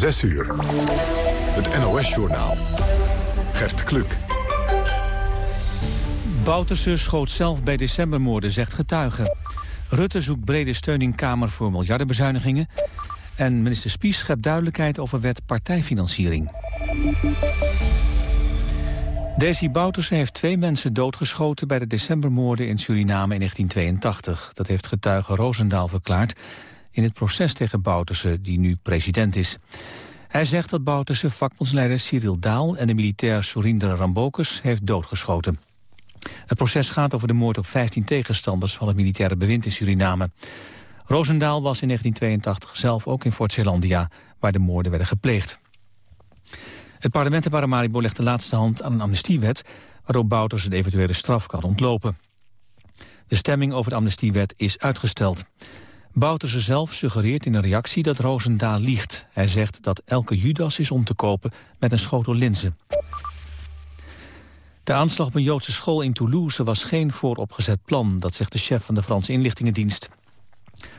6 uur. Het NOS-journaal. Gert Kluk. Bouterse schoot zelf bij decembermoorden, zegt getuigen. Rutte zoekt brede steun in Kamer voor miljardenbezuinigingen. En minister Spies schept duidelijkheid over wet partijfinanciering. Desi Bouterse heeft twee mensen doodgeschoten bij de decembermoorden in Suriname in 1982. Dat heeft getuige Roosendaal verklaard in het proces tegen Bouterse, die nu president is. Hij zegt dat Bouterse vakbondsleider Cyril Daal en de militair Surinder Rambokus heeft doodgeschoten. Het proces gaat over de moord op 15 tegenstanders van het militaire bewind in Suriname. Roosendaal was in 1982 zelf ook in Fort Zeelandia, waar de moorden werden gepleegd. Het parlement in Paramaribo legt de laatste hand aan een amnestiewet... waardoor Bouters een eventuele straf kan ontlopen. De stemming over de amnestiewet is uitgesteld. Bouterse zelf suggereert in een reactie dat Roosendaal liegt. Hij zegt dat elke Judas is om te kopen met een schotel linzen. De aanslag op een Joodse school in Toulouse was geen vooropgezet plan, dat zegt de chef van de Franse inlichtingendienst.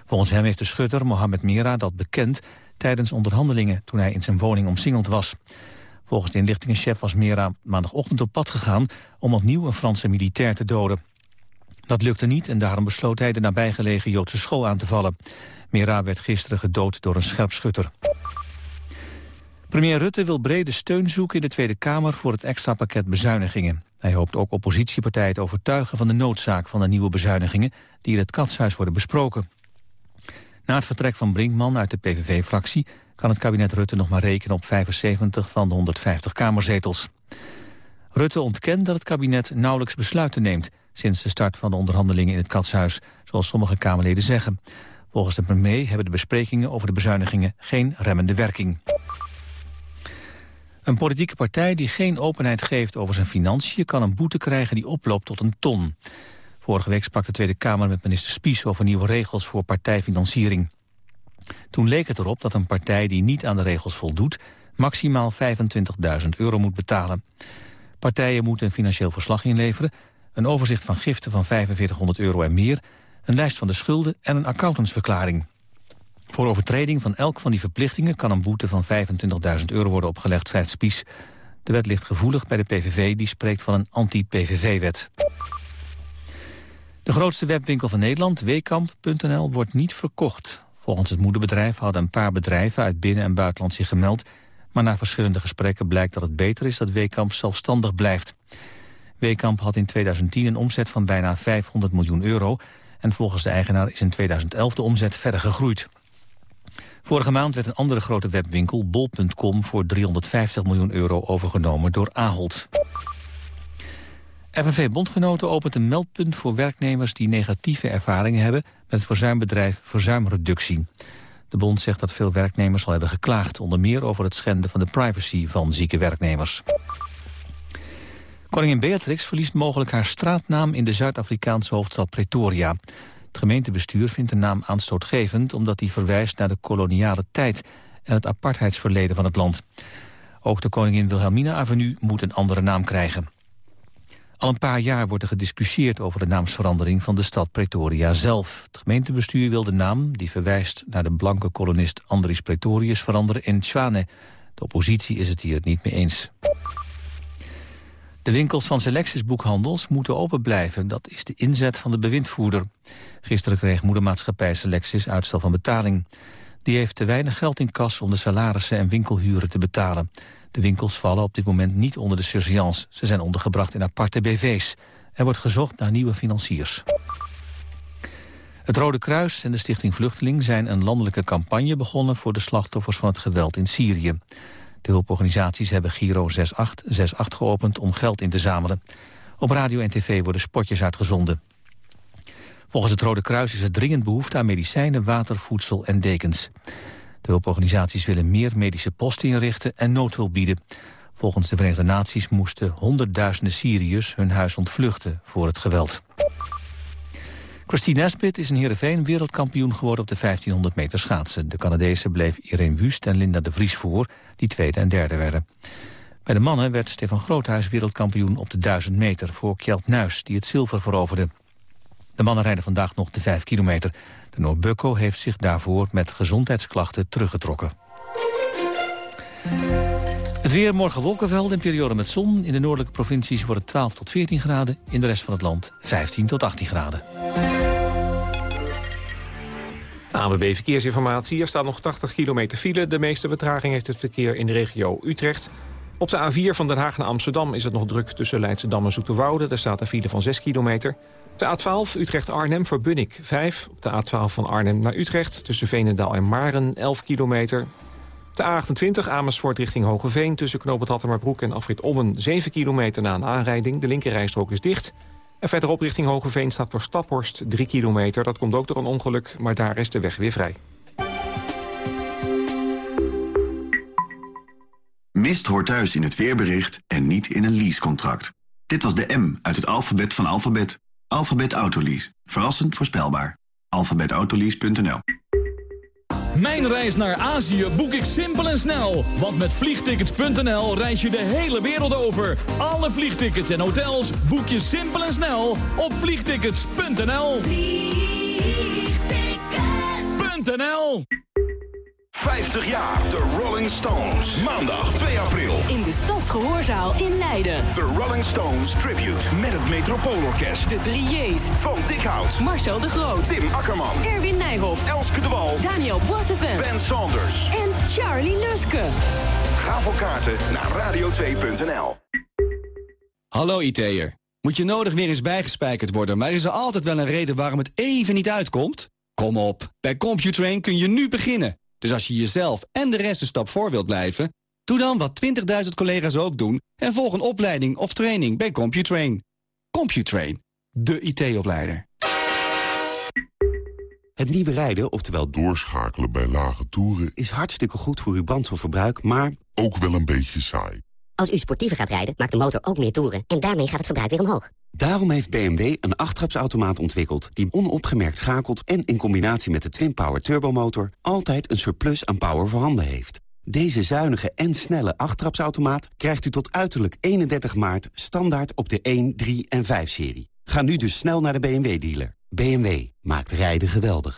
Volgens hem heeft de schutter Mohamed Mira dat bekend tijdens onderhandelingen toen hij in zijn woning omsingeld was. Volgens de inlichtingenchef was Mera maandagochtend op pad gegaan om opnieuw een Franse militair te doden. Dat lukte niet en daarom besloot hij de nabijgelegen Joodse school aan te vallen. Mera werd gisteren gedood door een scherpschutter. Premier Rutte wil brede steun zoeken in de Tweede Kamer voor het extra pakket bezuinigingen. Hij hoopt ook oppositiepartijen te overtuigen van de noodzaak van de nieuwe bezuinigingen die in het katshuis worden besproken. Na het vertrek van Brinkman uit de PVV-fractie kan het kabinet Rutte nog maar rekenen op 75 van de 150 kamerzetels. Rutte ontkent dat het kabinet nauwelijks besluiten neemt sinds de start van de onderhandelingen in het katshuis, zoals sommige Kamerleden zeggen. Volgens de premier hebben de besprekingen over de bezuinigingen geen remmende werking. Een politieke partij die geen openheid geeft over zijn financiën... kan een boete krijgen die oploopt tot een ton. Vorige week sprak de Tweede Kamer met minister Spies... over nieuwe regels voor partijfinanciering. Toen leek het erop dat een partij die niet aan de regels voldoet... maximaal 25.000 euro moet betalen. Partijen moeten een financieel verslag inleveren... een overzicht van giften van 4500 euro en meer... een lijst van de schulden en een accountantsverklaring. Voor overtreding van elk van die verplichtingen kan een boete van 25.000 euro worden opgelegd, schrijft Spies. De wet ligt gevoelig bij de PVV, die spreekt van een anti-PVV-wet. De grootste webwinkel van Nederland, wekamp.nl, wordt niet verkocht. Volgens het moederbedrijf hadden een paar bedrijven uit binnen- en buitenland zich gemeld. Maar na verschillende gesprekken blijkt dat het beter is dat Wekamp zelfstandig blijft. Wekamp had in 2010 een omzet van bijna 500 miljoen euro... en volgens de eigenaar is in 2011 de omzet verder gegroeid. Vorige maand werd een andere grote webwinkel, bol.com... voor 350 miljoen euro overgenomen door Ahold. FNV Bondgenoten opent een meldpunt voor werknemers... die negatieve ervaringen hebben met het verzuimbedrijf Verzuimreductie. De bond zegt dat veel werknemers al hebben geklaagd... onder meer over het schenden van de privacy van zieke werknemers. Koningin Beatrix verliest mogelijk haar straatnaam... in de Zuid-Afrikaanse hoofdstad Pretoria. Het gemeentebestuur vindt de naam aanstootgevend... omdat die verwijst naar de koloniale tijd... en het apartheidsverleden van het land. Ook de Koningin Wilhelmina Avenue moet een andere naam krijgen. Al een paar jaar wordt er gediscussieerd over de naamsverandering van de stad Pretoria zelf. Het gemeentebestuur wil de naam, die verwijst naar de blanke kolonist Andries Pretorius, veranderen in Tshwane. De oppositie is het hier niet mee eens. De winkels van Selectis Boekhandels moeten open blijven. Dat is de inzet van de bewindvoerder. Gisteren kreeg moedermaatschappij Selectis uitstel van betaling. Die heeft te weinig geld in kas om de salarissen en winkelhuren te betalen. De winkels vallen op dit moment niet onder de surveillance. Ze zijn ondergebracht in aparte BV's. Er wordt gezocht naar nieuwe financiers. Het Rode Kruis en de Stichting Vluchteling zijn een landelijke campagne begonnen voor de slachtoffers van het geweld in Syrië. De hulporganisaties hebben Giro 6868 geopend om geld in te zamelen. Op radio en tv worden spotjes uitgezonden. Volgens het Rode Kruis is er dringend behoefte aan medicijnen, water, voedsel en dekens. De hulporganisaties willen meer medische posten inrichten en noodhulp bieden. Volgens de Verenigde Naties moesten honderdduizenden Syriërs hun huis ontvluchten voor het geweld. Christine Nesbitt is in Heerenveen wereldkampioen geworden op de 1500 meter schaatsen. De Canadese bleef Irene Wust en Linda de Vries voor, die tweede en derde werden. Bij de mannen werd Stefan Groothuis wereldkampioen op de 1000 meter voor Kjeld Nuis, die het zilver veroverde. De mannen rijden vandaag nog de 5 kilometer. De Noordbukko heeft zich daarvoor met gezondheidsklachten teruggetrokken. Het weer morgen wolkenvelden in periode met zon. In de noordelijke provincies wordt het 12 tot 14 graden. In de rest van het land 15 tot 18 graden. ANWB Verkeersinformatie. Er staat nog 80 kilometer file. De meeste vertraging heeft het verkeer in de regio Utrecht. Op de A4 van Den Haag naar Amsterdam is het nog druk tussen Leidschendam en Zoeterwoude. Daar staat een file van 6 kilometer. De A12 Utrecht-Arnhem voor Bunnik 5. Op de A12 van Arnhem naar Utrecht tussen Veenendaal en Maren 11 kilometer. De A28 Amersfoort richting Hogeveen tussen Knoop Hattemerbroek en Afrit Ommen 7 kilometer na een aanrijding. De linkerrijstrook is dicht. En verderop richting Hogeveen staat voor Staphorst 3 kilometer. Dat komt ook door een ongeluk, maar daar is de weg weer vrij. Mist hoort thuis in het weerbericht en niet in een leasecontract. Dit was de M uit het alfabet van alfabet. Alfabet Autolease. Verrassend voorspelbaar. alfabetautolease.nl Mijn reis naar Azië boek ik simpel en snel. Want met vliegtickets.nl reis je de hele wereld over. Alle vliegtickets en hotels boek je simpel en snel op vliegtickets.nl. Vliegtickets.nl 50 jaar The Rolling Stones. Maandag 2 april. In de Stadsgehoorzaal in Leiden. The Rolling Stones Tribute. Met het Metropoolorkest. De drie J's. Van Dikhout. Marcel de Groot. Tim Akkerman. Erwin Nijhoff. Elske de Wal. Daniel Boissevin. Ben Saunders. En Charlie Luske. Ga voor kaarten naar radio2.nl. Hallo IT'er. Moet je nodig weer eens bijgespijkerd worden... maar is er altijd wel een reden waarom het even niet uitkomt? Kom op, bij Computrain kun je nu beginnen. Dus als je jezelf en de rest een stap voor wilt blijven... doe dan wat 20.000 collega's ook doen... en volg een opleiding of training bij Computrain. Computrain, de IT-opleider. Het nieuwe rijden, oftewel doorschakelen bij lage toeren... is hartstikke goed voor uw brandstofverbruik, maar... ook wel een beetje saai. Als u sportiever gaat rijden, maakt de motor ook meer toeren... en daarmee gaat het verbruik weer omhoog. Daarom heeft BMW een achttrapsautomaat ontwikkeld... die onopgemerkt schakelt en in combinatie met de Twin-Power turbomotor... altijd een surplus aan power voorhanden heeft. Deze zuinige en snelle achttrapsautomaat krijgt u tot uiterlijk 31 maart... standaard op de 1, 3 en 5-serie. Ga nu dus snel naar de BMW-dealer. BMW maakt rijden geweldig.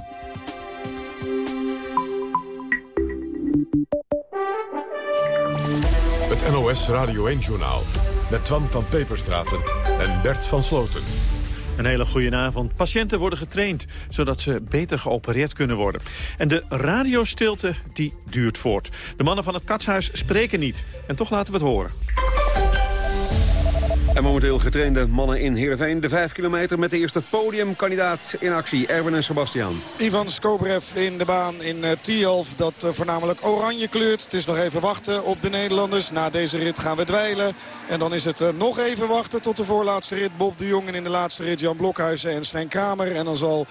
NOS Radio 1-journaal met Twan van Peperstraten en Bert van Sloten. Een hele goede avond. Patiënten worden getraind, zodat ze beter geopereerd kunnen worden. En de radiostilte, die duurt voort. De mannen van het katshuis spreken niet. En toch laten we het horen. En momenteel getrainde mannen in Heerenveen. De 5 kilometer met de eerste podiumkandidaat in actie. Erwin en Sebastian. Ivan Skobrev in de baan in uh, Tialf. Dat uh, voornamelijk oranje kleurt. Het is nog even wachten op de Nederlanders. Na deze rit gaan we dweilen. En dan is het uh, nog even wachten tot de voorlaatste rit. Bob de Jong en in de laatste rit Jan Blokhuizen en Sven Kramer. En dan zal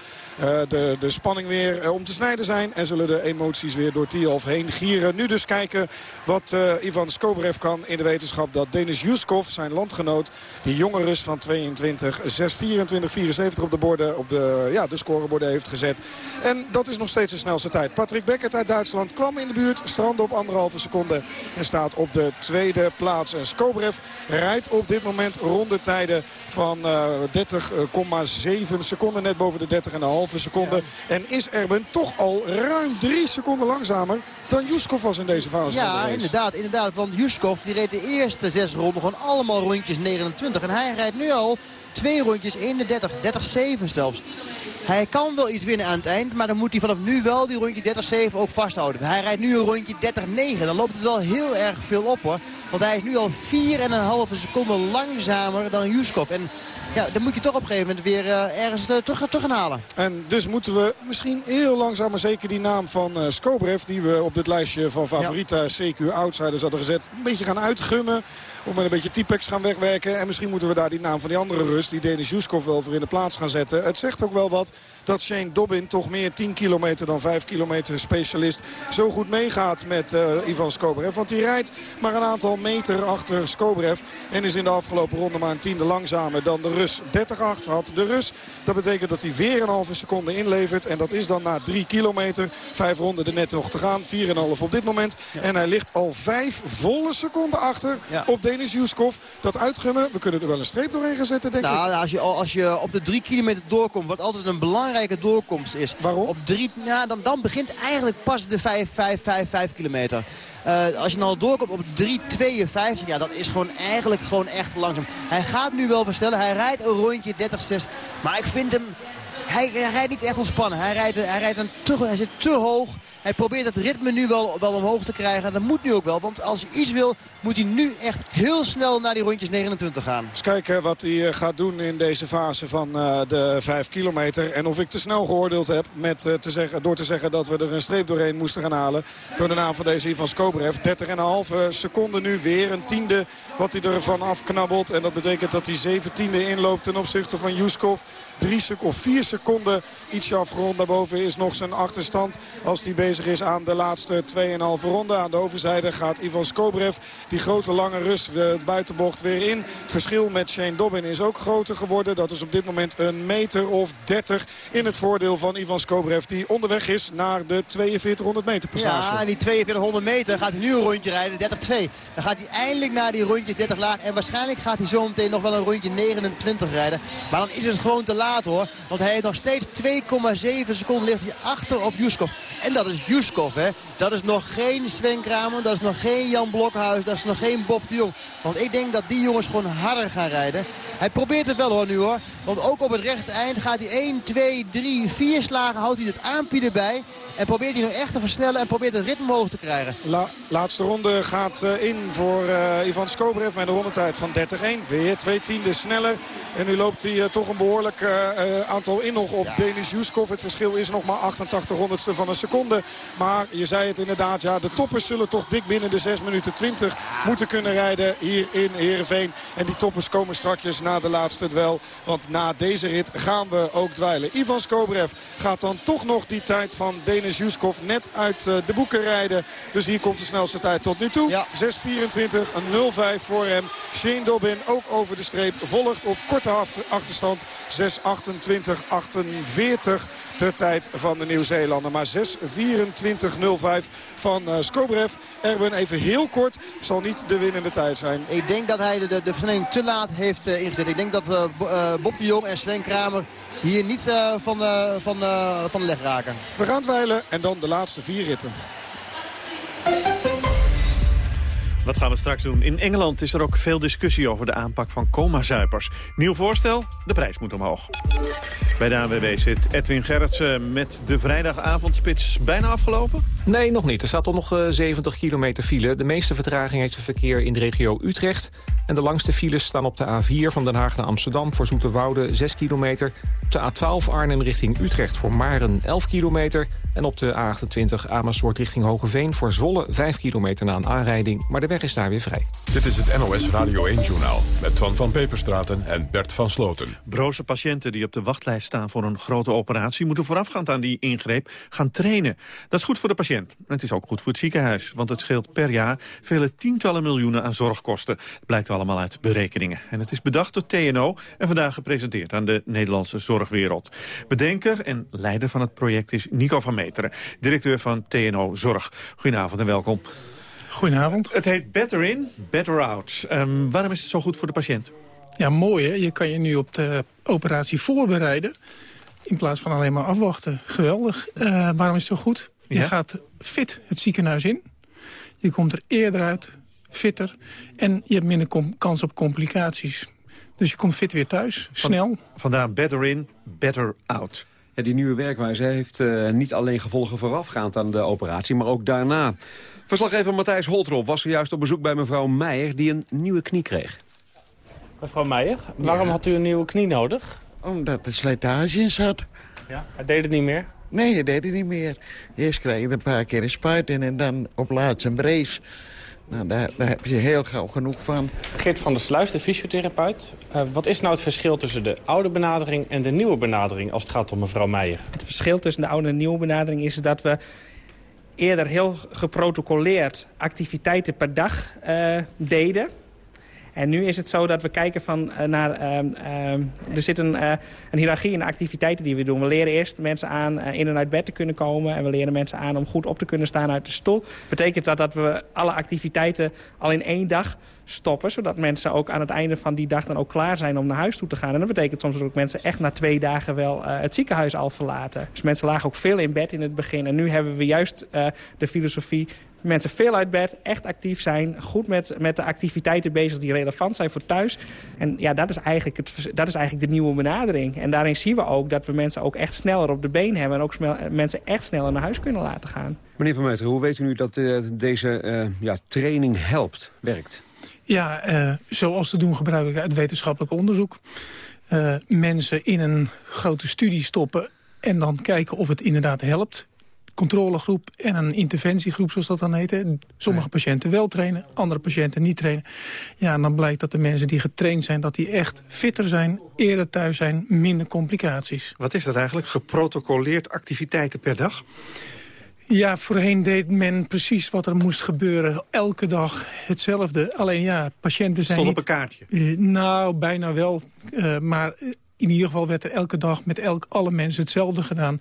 de, de spanning weer om te snijden zijn. En zullen de emoties weer door Tialf heen gieren. Nu dus kijken wat Ivan Skobrev kan in de wetenschap. Dat Denis Juskov, zijn landgenoot, die jonge Rus van 22, 6, 24, 74 op de, borden, op de, ja, de scoreborden heeft gezet. En dat is nog steeds de snelste tijd. Patrick Beckert uit Duitsland kwam in de buurt, strandde op anderhalve seconde en staat op de tweede plaats. En Skobrev rijdt op dit moment rondetijden van uh, 30,7 seconden, net boven de 30,5 seconden. En is Erben toch al ruim drie seconden langzamer dan Juskov was in deze fase. Ja, inderdaad, inderdaad. Want Juskov die reed de eerste zes ronden gewoon allemaal rondjes 29. En hij rijdt nu al twee rondjes in de 30, 30-7 zelfs. Hij kan wel iets winnen aan het eind, maar dan moet hij vanaf nu wel die rondje 30-7 ook vasthouden. Hij rijdt nu een rondje 30-9. Dan loopt het wel heel erg veel op hoor. Want hij is nu al 4,5 seconden langzamer dan Juskov. En ja, dan moet je toch op een gegeven moment weer uh, ergens uh, terug, terug gaan halen. En dus moeten we misschien heel langzaam, maar zeker die naam van uh, Skobrev... die we op dit lijstje van favoriete ja. CQ Outsiders hadden gezet... een beetje gaan uitgummen. Of met een beetje Typex gaan wegwerken. En misschien moeten we daar die naam van die andere rust, die Denis Juskov, wel voor in de plaats gaan zetten. Het zegt ook wel wat dat Shane Dobbin toch meer 10 kilometer dan 5 kilometer specialist zo goed meegaat met uh, Ivan Skobrev. Want hij rijdt maar een aantal meter achter Skobrev. En is in de afgelopen ronde maar een tiende langzamer dan de Rus. 30-8 had de Rus. Dat betekent dat hij weer een halve seconde inlevert. En dat is dan na 3 kilometer. Vijf ronden er net nog te gaan. 4,5 op dit moment. En hij ligt al vijf volle seconden achter op Denis Juskov. Dat uitgummen, we kunnen er wel een streep doorheen gaan zetten, denk nou, ik. Als je, als je op de 3 kilometer doorkomt, wat altijd een belangrijke doorkomst is. Waarom? Op drie, ja, dan, dan begint eigenlijk pas de 5, 5, 5, 5 kilometer. Uh, als je dan doorkomt op 3.52, ja, dat is gewoon eigenlijk gewoon echt langzaam. Hij gaat nu wel verstellen, hij rijdt een rondje 30-6. Maar ik vind hem, hij, hij, rijdt niet echt ontspannen. Hij, rijdt, hij, rijdt een te, hij zit te hoog. Hij probeert het ritme nu wel, wel omhoog te krijgen. Dat moet nu ook wel, want als hij iets wil, moet hij nu echt heel snel naar die rondjes 29 gaan. Eens kijken wat hij eh, gaat doen in deze fase van uh, de 5 kilometer. En of ik te snel geoordeeld heb met, uh, te zeggen, door te zeggen dat we er een streep doorheen moesten gaan halen. Door de naam van deze Ivan Skobrev. 30,5 seconden nu weer. Een tiende wat hij ervan afknabbelt. En dat betekent dat hij zeventiende inloopt ten opzichte van Juskov. Drie of vier seconden ietsje afgerond. Daarboven is nog zijn achterstand als hij is aan de laatste 2,5 ronde. Aan de overzijde gaat Ivan Skobrev die grote lange rust de buitenbocht weer in. Het verschil met Shane Dobbin is ook groter geworden. Dat is op dit moment een meter of 30 in het voordeel van Ivan Skobrev. Die onderweg is naar de 4200 meter passage. Ja, die 4200 meter gaat hij nu een rondje rijden. 30-2. Dan gaat hij eindelijk naar die rondje 30 laag. En waarschijnlijk gaat hij zo meteen nog wel een rondje 29 rijden. Maar dan is het gewoon te laat hoor. Want hij heeft nog steeds 2,7 seconden ligt hij achter op Juskov. En dat is Juskov hè. Dat is nog geen Sven Kramer. Dat is nog geen Jan Blokhuis. Dat is nog geen Bob de Jong. Want ik denk dat die jongens gewoon harder gaan rijden. Hij probeert het wel hoor nu hoor. Want ook op het rechte eind gaat hij 1, 2, 3, 4 slagen. Houdt hij het aanpie erbij. En probeert hij nog echt te versnellen. En probeert het ritme omhoog te krijgen. La, laatste ronde gaat uh, in voor uh, Ivan Skobrev met een rondetijd van 30-1. Weer twee tienden sneller. En nu loopt hij uh, toch een behoorlijk aantal in nog op ja. Denis Juskov. Het verschil is nog maar 88 honderdste van een seconde. Maar je zei het inderdaad. Ja, de toppers zullen toch dik binnen de 6 minuten 20 moeten kunnen rijden hier in Heerenveen. En die toppers komen strakjes na de laatste duel. Want na deze rit gaan we ook dweilen. Ivan Skobrev gaat dan toch nog die tijd van Denis Juskov net uit de boeken rijden. Dus hier komt de snelste tijd tot nu toe. Ja. 6.24, een 0-5 voor hem. Shane Dobbin ook over de streep. Volgt op korte achterstand 6.28, 48 de tijd van de Nieuw-Zeelander. Maar 6.24.05 van uh, Skobrev. Erben even heel kort. Zal niet de winnende tijd zijn. Ik denk dat hij de, de, te laat heeft uh, ingezet. Ik denk dat uh, Bob de Jong en Sven Kramer hier niet uh, van, uh, van, uh, van de leg raken. We gaan dweilen en dan de laatste vier ritten. Wat gaan we straks doen? In Engeland is er ook veel discussie over de aanpak van coma-zuipers. Nieuw voorstel, de prijs moet omhoog. Bij de ANWB zit Edwin Gerritsen met de vrijdagavondspits bijna afgelopen? Nee, nog niet. Er staat al nog uh, 70 kilometer file. De meeste vertraging heeft het verkeer in de regio Utrecht. En de langste files staan op de A4 van Den Haag naar Amsterdam... voor Zoeterwoude 6 kilometer. Op de A12 Arnhem richting Utrecht voor Maren 11 kilometer. En op de A28 Amersfoort richting Hogeveen voor Zwolle 5 kilometer na een aanrijding. Maar de weg is daar weer vrij. Dit is het NOS Radio 1-journaal met Twan van Peperstraten en Bert van Sloten. Broze patiënten die op de wachtlijst staan voor een grote operatie... moeten voorafgaand aan die ingreep gaan trainen. Dat is goed voor de patiënt. Het is ook goed voor het ziekenhuis. Want het scheelt per jaar vele tientallen miljoenen aan zorgkosten. Het blijkt allemaal uit berekeningen. En het is bedacht door TNO en vandaag gepresenteerd aan de Nederlandse zorgwereld. Bedenker en leider van het project is Nico van Meteren, directeur van TNO Zorg. Goedenavond en welkom. Goedenavond. Het heet Better In, Better Out. Um, waarom is het zo goed voor de patiënt? Ja, mooi hè. Je kan je nu op de operatie voorbereiden. In plaats van alleen maar afwachten. Geweldig. Uh, waarom is het zo goed? Je ja? gaat fit het ziekenhuis in. Je komt er eerder uit, fitter. En je hebt minder kans op complicaties. Dus je komt fit weer thuis, snel. Van, vandaar better in, better out. Ja, die nieuwe werkwijze heeft uh, niet alleen gevolgen voorafgaand aan de operatie... maar ook daarna. Verslaggever Matthijs Holtrop was zojuist op bezoek bij mevrouw Meijer... die een nieuwe knie kreeg. Mevrouw Meijer, waarom ja. had u een nieuwe knie nodig? Omdat er slijtage in zat. Ja, hij deed het niet meer? Nee, hij deed het niet meer. Eerst kreeg je een paar keer een spuit in en dan op laatst een brace. Nou, daar, daar heb je heel gauw genoeg van. Geert van der Sluis, de fysiotherapeut. Uh, wat is nou het verschil tussen de oude benadering en de nieuwe benadering... als het gaat om mevrouw Meijer? Het verschil tussen de oude en de nieuwe benadering is dat we eerder heel geprotocoleerd activiteiten per dag uh, deden. En nu is het zo dat we kijken van, uh, naar... Uh, uh, er zit een, een hiërarchie in de activiteiten die we doen. We leren eerst mensen aan in en uit bed te kunnen komen. En we leren mensen aan om goed op te kunnen staan uit de stoel. Betekent dat dat we alle activiteiten al in één dag stoppen. Zodat mensen ook aan het einde van die dag dan ook klaar zijn om naar huis toe te gaan. En dat betekent soms dat mensen echt na twee dagen wel het ziekenhuis al verlaten. Dus mensen lagen ook veel in bed in het begin. En nu hebben we juist de filosofie mensen veel uit bed, echt actief zijn... goed met, met de activiteiten bezig die relevant zijn voor thuis. En ja, dat is, eigenlijk het, dat is eigenlijk de nieuwe benadering. En daarin zien we ook dat we mensen ook echt sneller op de been hebben... en ook mensen echt sneller naar huis kunnen laten gaan. Meneer Van Meter, hoe weet u nu dat uh, deze uh, ja, training helpt, werkt? Ja, uh, zoals te doen gebruik ik uit wetenschappelijk onderzoek. mensen in een grote studie stoppen en dan kijken of het inderdaad helpt controlegroep en een interventiegroep, zoals dat dan heet. Sommige patiënten wel trainen, andere patiënten niet trainen. Ja, en dan blijkt dat de mensen die getraind zijn... dat die echt fitter zijn, eerder thuis zijn, minder complicaties. Wat is dat eigenlijk? Geprotocoleerd activiteiten per dag? Ja, voorheen deed men precies wat er moest gebeuren. Elke dag hetzelfde. Alleen ja, patiënten zijn Stond op een kaartje? Uh, nou, bijna wel. Uh, maar in ieder geval werd er elke dag met elk, alle mensen hetzelfde gedaan.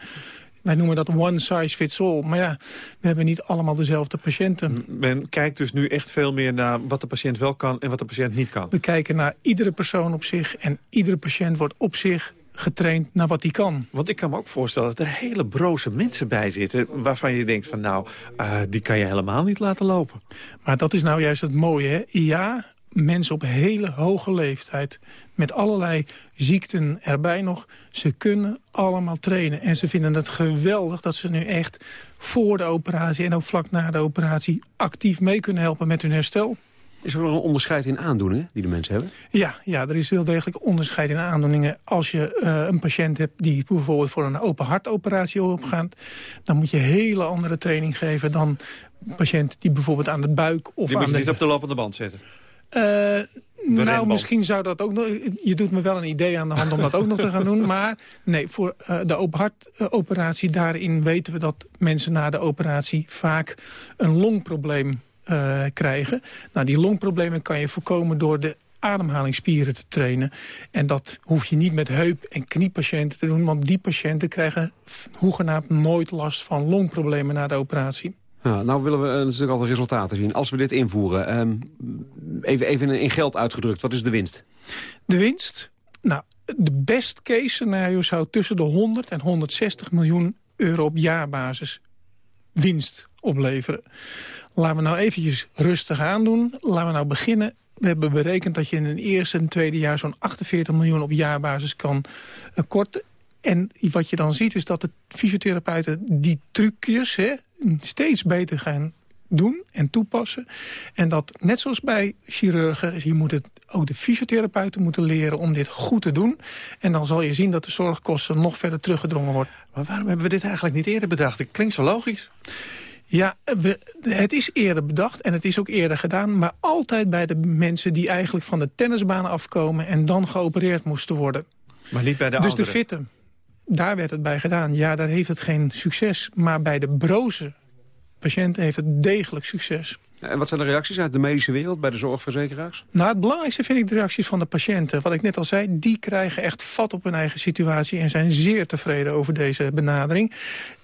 Wij noemen dat one size fits all. Maar ja, we hebben niet allemaal dezelfde patiënten. Men kijkt dus nu echt veel meer naar wat de patiënt wel kan en wat de patiënt niet kan. We kijken naar iedere persoon op zich en iedere patiënt wordt op zich getraind naar wat hij kan. Want ik kan me ook voorstellen dat er hele broze mensen bij zitten... waarvan je denkt van nou, uh, die kan je helemaal niet laten lopen. Maar dat is nou juist het mooie, hè? Ja, mensen op hele hoge leeftijd... met allerlei ziekten erbij nog. Ze kunnen allemaal trainen. En ze vinden het geweldig dat ze nu echt voor de operatie... en ook vlak na de operatie actief mee kunnen helpen met hun herstel. Is er wel een onderscheid in aandoeningen die de mensen hebben? Ja, ja er is wel degelijk onderscheid in aandoeningen. Als je uh, een patiënt hebt die bijvoorbeeld voor een open hartoperatie opgaat... dan moet je hele andere training geven dan een patiënt die bijvoorbeeld aan de buik... of die aan moet je de... niet op de lopende band zetten? Uh, nou, renband. misschien zou dat ook nog... Je doet me wel een idee aan de hand om dat ook nog te gaan doen. Maar nee, voor uh, de open hartoperatie, daarin weten we dat mensen na de operatie vaak een longprobleem uh, krijgen. Nou, die longproblemen kan je voorkomen door de ademhalingsspieren te trainen. En dat hoef je niet met heup- en kniepatiënten te doen... want die patiënten krijgen hoegenaamd nooit last van longproblemen na de operatie. Nou willen we uh, natuurlijk altijd resultaten zien. Als we dit invoeren, um, even, even in geld uitgedrukt, wat is de winst? De winst? Nou, de best case scenario zou tussen de 100 en 160 miljoen euro op jaarbasis winst opleveren. Laten we nou eventjes rustig aandoen. Laten we nou beginnen. We hebben berekend dat je in het eerste en tweede jaar zo'n 48 miljoen op jaarbasis kan uh, korten. En wat je dan ziet is dat de fysiotherapeuten die trucjes hè, steeds beter gaan doen en toepassen. En dat net zoals bij chirurgen, je moet het, ook de fysiotherapeuten moeten leren om dit goed te doen. En dan zal je zien dat de zorgkosten nog verder teruggedrongen worden. Maar waarom hebben we dit eigenlijk niet eerder bedacht? Het klinkt zo logisch. Ja, we, het is eerder bedacht en het is ook eerder gedaan... maar altijd bij de mensen die eigenlijk van de tennisbaan afkomen... en dan geopereerd moesten worden. Maar niet bij de Dus ouderen? de fitte, daar werd het bij gedaan. Ja, daar heeft het geen succes. Maar bij de broze patiënten heeft het degelijk succes. En wat zijn de reacties uit de medische wereld bij de zorgverzekeraars? Nou, het belangrijkste vind ik de reacties van de patiënten. Wat ik net al zei, die krijgen echt vat op hun eigen situatie... en zijn zeer tevreden over deze benadering.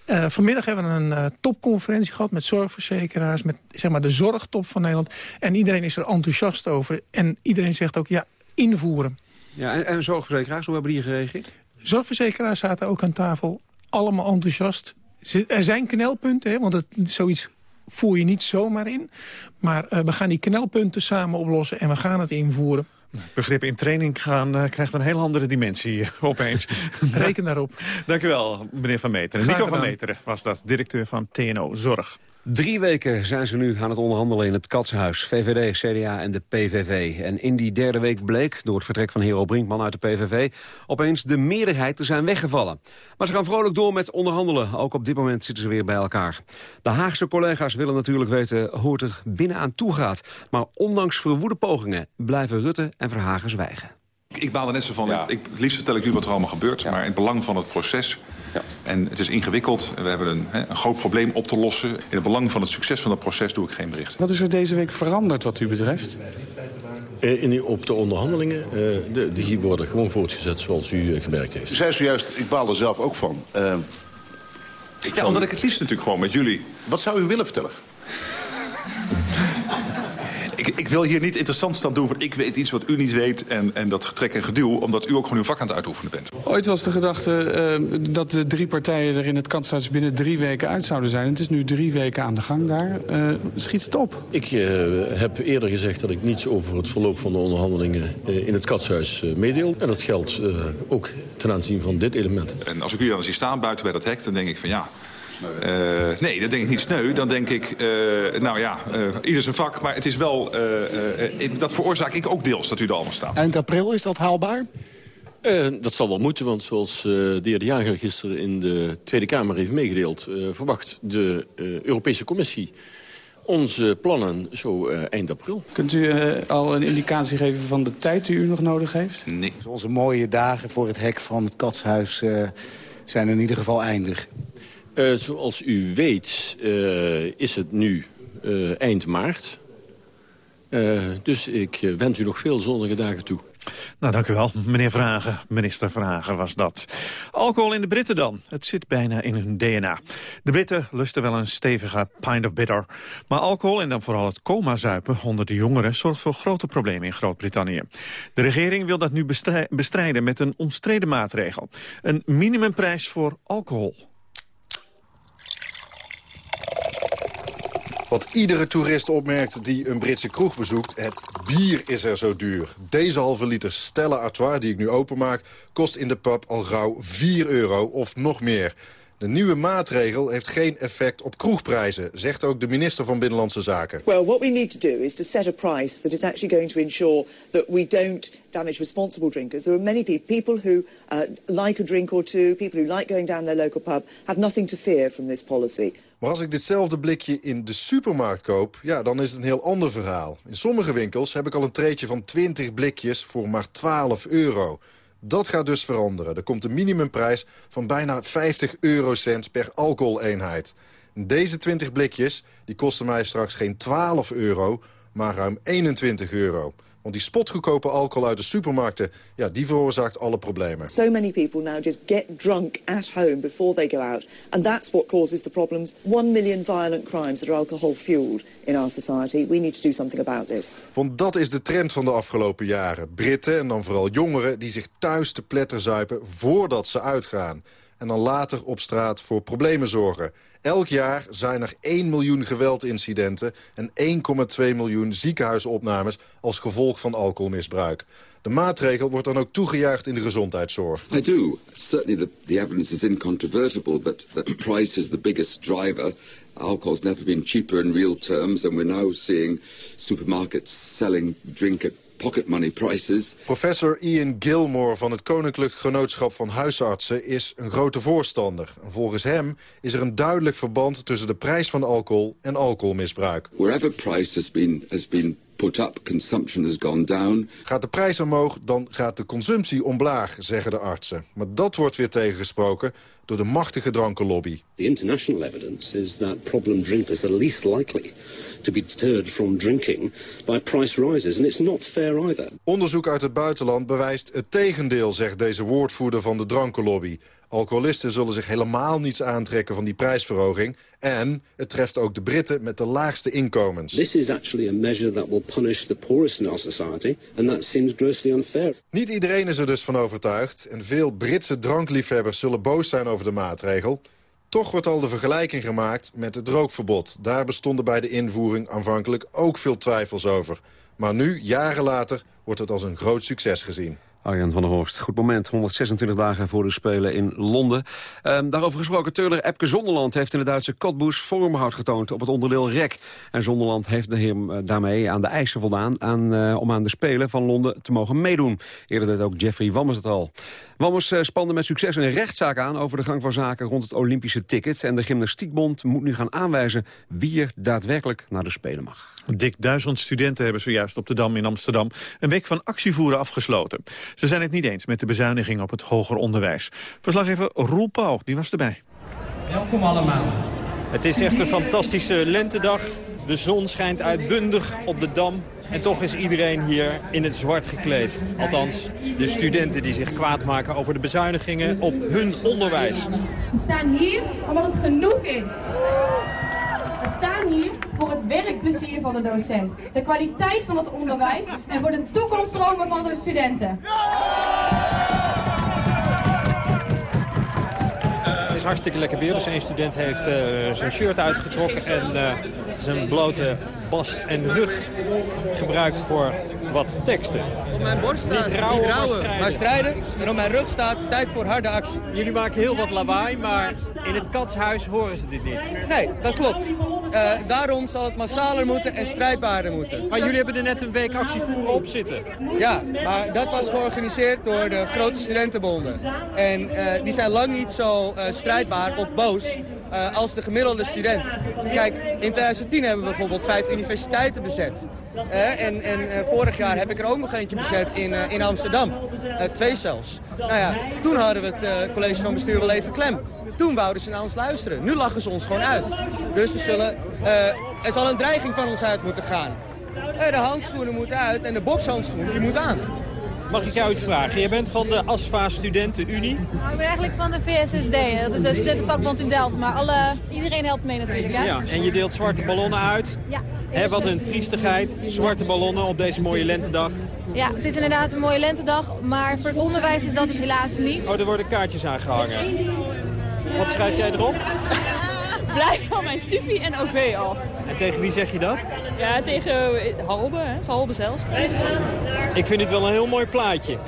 Uh, vanmiddag hebben we een uh, topconferentie gehad met zorgverzekeraars... met zeg maar, de zorgtop van Nederland. En iedereen is er enthousiast over. En iedereen zegt ook, ja, invoeren. Ja, en, en zorgverzekeraars, hoe hebben die gereageerd? Zorgverzekeraars zaten ook aan tafel, allemaal enthousiast. Er zijn knelpunten, hè, want het, zoiets voer je niet zomaar in. Maar uh, we gaan die knelpunten samen oplossen en we gaan het invoeren. Begrip in training gaan eh, krijgt een heel andere dimensie eh, opeens. Reken daarop. Dank u wel, meneer Van Meteren. Nico van. Meteren was dat, directeur van TNO Zorg. Drie weken zijn ze nu aan het onderhandelen in het Katshuis. VVD, CDA en de PVV. En in die derde week bleek, door het vertrek van Hero Brinkman uit de PVV... opeens de meerderheid te zijn weggevallen. Maar ze gaan vrolijk door met onderhandelen. Ook op dit moment zitten ze weer bij elkaar. De Haagse collega's willen natuurlijk weten hoe het er binnenaan toe gaat. Maar ondanks verwoede pogingen blijven Rutte en Verhagen zwijgen. Ik baal er net zo van. Ik, het liefst vertel ik u wat er allemaal gebeurt. Maar in het belang van het proces... en het is ingewikkeld. We hebben een, hè, een groot probleem op te lossen. In het belang van het succes van het proces doe ik geen bericht. Wat is er deze week veranderd wat u betreft? Eh, in, op de onderhandelingen, eh, de, die worden gewoon voortgezet zoals u eh, gemerkt heeft. U zei zojuist, ik baal er zelf ook van. Ik Ja, omdat ik het liefst natuurlijk gewoon met jullie... Wat zou u willen vertellen? Ik, ik wil hier niet interessant staan doen, want ik weet iets wat u niet weet... en, en dat getrek en geduw, omdat u ook gewoon uw vak aan het uitoefenen bent. Ooit was de gedachte eh, dat de drie partijen er in het katshuis binnen drie weken uit zouden zijn. Het is nu drie weken aan de gang daar. Eh, schiet het op? Ik eh, heb eerder gezegd dat ik niets over het verloop van de onderhandelingen eh, in het katshuis eh, meedeel. En dat geldt eh, ook ten aanzien van dit element. En als ik u dan zie staan buiten bij dat hek, dan denk ik van ja... eh, nee, dan denk ik niet sneu. Dan denk ik, eh, nou ja, eh, ieder zijn vak. Maar het is wel, eh, eh, dat veroorzaak ik ook deels dat u er allemaal staat. Eind april, is dat haalbaar? Eh, dat zal wel moeten, want zoals eh, de heer De Jager gisteren in de Tweede Kamer heeft meegedeeld... eh, verwacht de eh, Europese Commissie onze plannen zo eh, eind april. Kunt u al een indicatie geven van de tijd die u nog nodig heeft? Nee. Dus onze mooie dagen voor het hek van het katshuis eh, zijn in ieder geval eindig. Eh, zoals u weet eh, is het nu eh, eind maart. Dus ik wens u nog veel zonnige dagen toe. Nou, dank u wel, meneer Vragen. Minister Vragen was dat. Alcohol in de Britten dan. Het zit bijna in hun DNA. De Britten lusten wel een stevige pint of bitter. Maar alcohol en dan vooral het coma-zuipen onder de jongeren... zorgt voor grote problemen in Groot-Brittannië. De regering wil dat nu bestrij- bestrijden met een omstreden maatregel. Een minimumprijs voor alcohol. Wat iedere toerist opmerkt die een Britse kroeg bezoekt... het bier is er zo duur. Deze halve liter Stella Artois die ik nu openmaak... kost in de pub al gauw 4 euro of nog meer. De nieuwe maatregel heeft geen effect op kroegprijzen... zegt ook de minister van Binnenlandse Zaken. Well, what we need to do is to set a price that is actually going to ensure that we don't damage responsible drinkers. There are many people, people who uh, like a drink or two, people who like going down their local pub, have nothing to fear from this policy. Maar als ik ditzelfde blikje in de supermarkt koop, ja, dan is het een heel ander verhaal. In sommige winkels heb ik al een treetje van 20 blikjes voor maar 12 euro. Dat gaat dus veranderen. Er komt een minimumprijs van bijna 50 eurocent per alcoholeenheid. En Deze 20 blikjes die kosten mij straks geen 12 euro, maar ruim 21 euro. Want die spotgoedkope alcohol uit de supermarkten, ja, die veroorzaakt alle problemen. So many people now just get drunk at home before they go out. And that's what causes the problems. One million violent crimes that are alcohol-fueled in our society. We need to do something about this. Want dat is de trend van de afgelopen jaren. Britten, en dan vooral jongeren, die zich thuis te pletter zuipen voordat ze uitgaan. En dan later op straat voor problemen zorgen. Elk jaar zijn er 1 miljoen geweldincidenten en 1,2 miljoen ziekenhuisopnames als gevolg van alcoholmisbruik. De maatregel wordt dan ook toegejuicht in de gezondheidszorg. I do. Certainly the, the evidence is incontrovertible that, that price is the biggest driver. Alcohol's never been cheaper in real terms, and we're now seeing supermarkets selling drink at pocket money prices. Professor Ian Gilmore van het Koninklijk Genootschap van Huisartsen is een grote voorstander. En volgens hem is er een duidelijk verband tussen de prijs van alcohol en alcoholmisbruik. Wherever price has been, has been put up, consumption has gone down. Gaat de prijs omhoog, dan gaat de consumptie omlaag, zeggen de artsen. Maar dat wordt weer tegengesproken door de machtige drankenlobby. The international evidence is that problem drinkers are least likely to be deterred from drinking by price rises. And it's not fair either. Onderzoek uit het buitenland bewijst het tegendeel, zegt deze woordvoerder van de drankenlobby. Alcoholisten zullen zich helemaal niets aantrekken van die prijsverhoging. En het treft ook de Britten met de laagste inkomens. This is actually a measure that will punish the poorest in our society. And that seems grossly unfair. Niet iedereen is er dus van overtuigd. En veel Britse drankliefhebbers zullen boos zijn over de maatregel. Toch wordt al de vergelijking gemaakt met het rookverbod. Daar bestonden bij de invoering aanvankelijk ook veel twijfels over. Maar nu, jaren later, wordt het als een groot succes gezien. Arjan van der Horst, goed moment. 126 dagen voor de Spelen in Londen. Um, daarover gesproken, Turler Epke Zonderland heeft in de Duitse Cottbus vormhoud getoond op het onderdeel rek. En Zonderland heeft heer eh, daarmee aan de eisen voldaan aan, uh, om aan de Spelen van Londen te mogen meedoen. Eerder deed ook Jeffrey Wammers het al. Wammers uh, spande met succes een rechtszaak aan over de gang van zaken rond het Olympische ticket. En de Gymnastiekbond moet nu gaan aanwijzen wie er daadwerkelijk naar de Spelen mag. Dik duizend studenten hebben zojuist op de Dam in Amsterdam een week van actievoeren afgesloten. Ze zijn het niet eens met de bezuiniging op het hoger onderwijs. Verslaggever Roel Pauw, die was erbij. Welkom allemaal. Het is echt een fantastische lentedag. De zon schijnt uitbundig op de Dam. En toch is iedereen hier in het zwart gekleed. Althans, de studenten die zich kwaad maken over de bezuinigingen op hun onderwijs. We staan hier omdat het genoeg is. We staan hier voor het werkplezier van de docent, de kwaliteit van het onderwijs en voor de toekomststromen van de studenten. Het is hartstikke lekker weer, dus een student heeft uh, zijn shirt uitgetrokken en uh, zijn blote bast en rug gebruikt voor wat teksten. Op mijn borst staat niet rouwen, maar, strijden. maar strijden. En op mijn rug staat tijd voor harde actie. Jullie maken heel wat lawaai, maar in het katshuis horen ze dit niet. Nee, dat klopt. Uh, daarom zal het massaler moeten en strijdbaarder moeten. Maar jullie hebben er net een week actievoeren op zitten. Ja, maar dat was georganiseerd door de grote studentenbonden. En uh, die zijn lang niet zo uh, strijdbaar of boos uh, als de gemiddelde student. Kijk, in 2010 hebben we bijvoorbeeld vijf universiteiten bezet. Uh, en en uh, vorig jaar heb ik er ook nog eentje bezet in, in Amsterdam. twee zelfs. Nou ja, toen hadden we het college van bestuur wel even klem. Toen wouden ze naar ons luisteren. Nu lachen ze ons gewoon uit. Dus we zullen, er zal een dreiging van ons uit moeten gaan. de handschoenen moeten uit en de bokshandschoen die moet aan. Mag ik jou iets vragen? Je bent van de ASFA Studentenunie. Nou, ik ben eigenlijk van de VSSD. Dat is de studentenvakbond in Delft. Maar alle, iedereen helpt mee natuurlijk. Hè? Ja, en je deelt zwarte ballonnen uit. Ja. Wat een triestigheid. Zwarte ballonnen op deze mooie lentedag. Ja, het is inderdaad een mooie lentedag. Maar voor het onderwijs is dat het helaas niet. Oh, er worden kaartjes aangehangen. Wat schrijf jij erop? Blijf van mijn studie en OV af. En tegen wie zeg je dat? Ja, tegen Halbe, hè. Halbe Zijlstra. Ik vind het wel een heel mooi plaatje.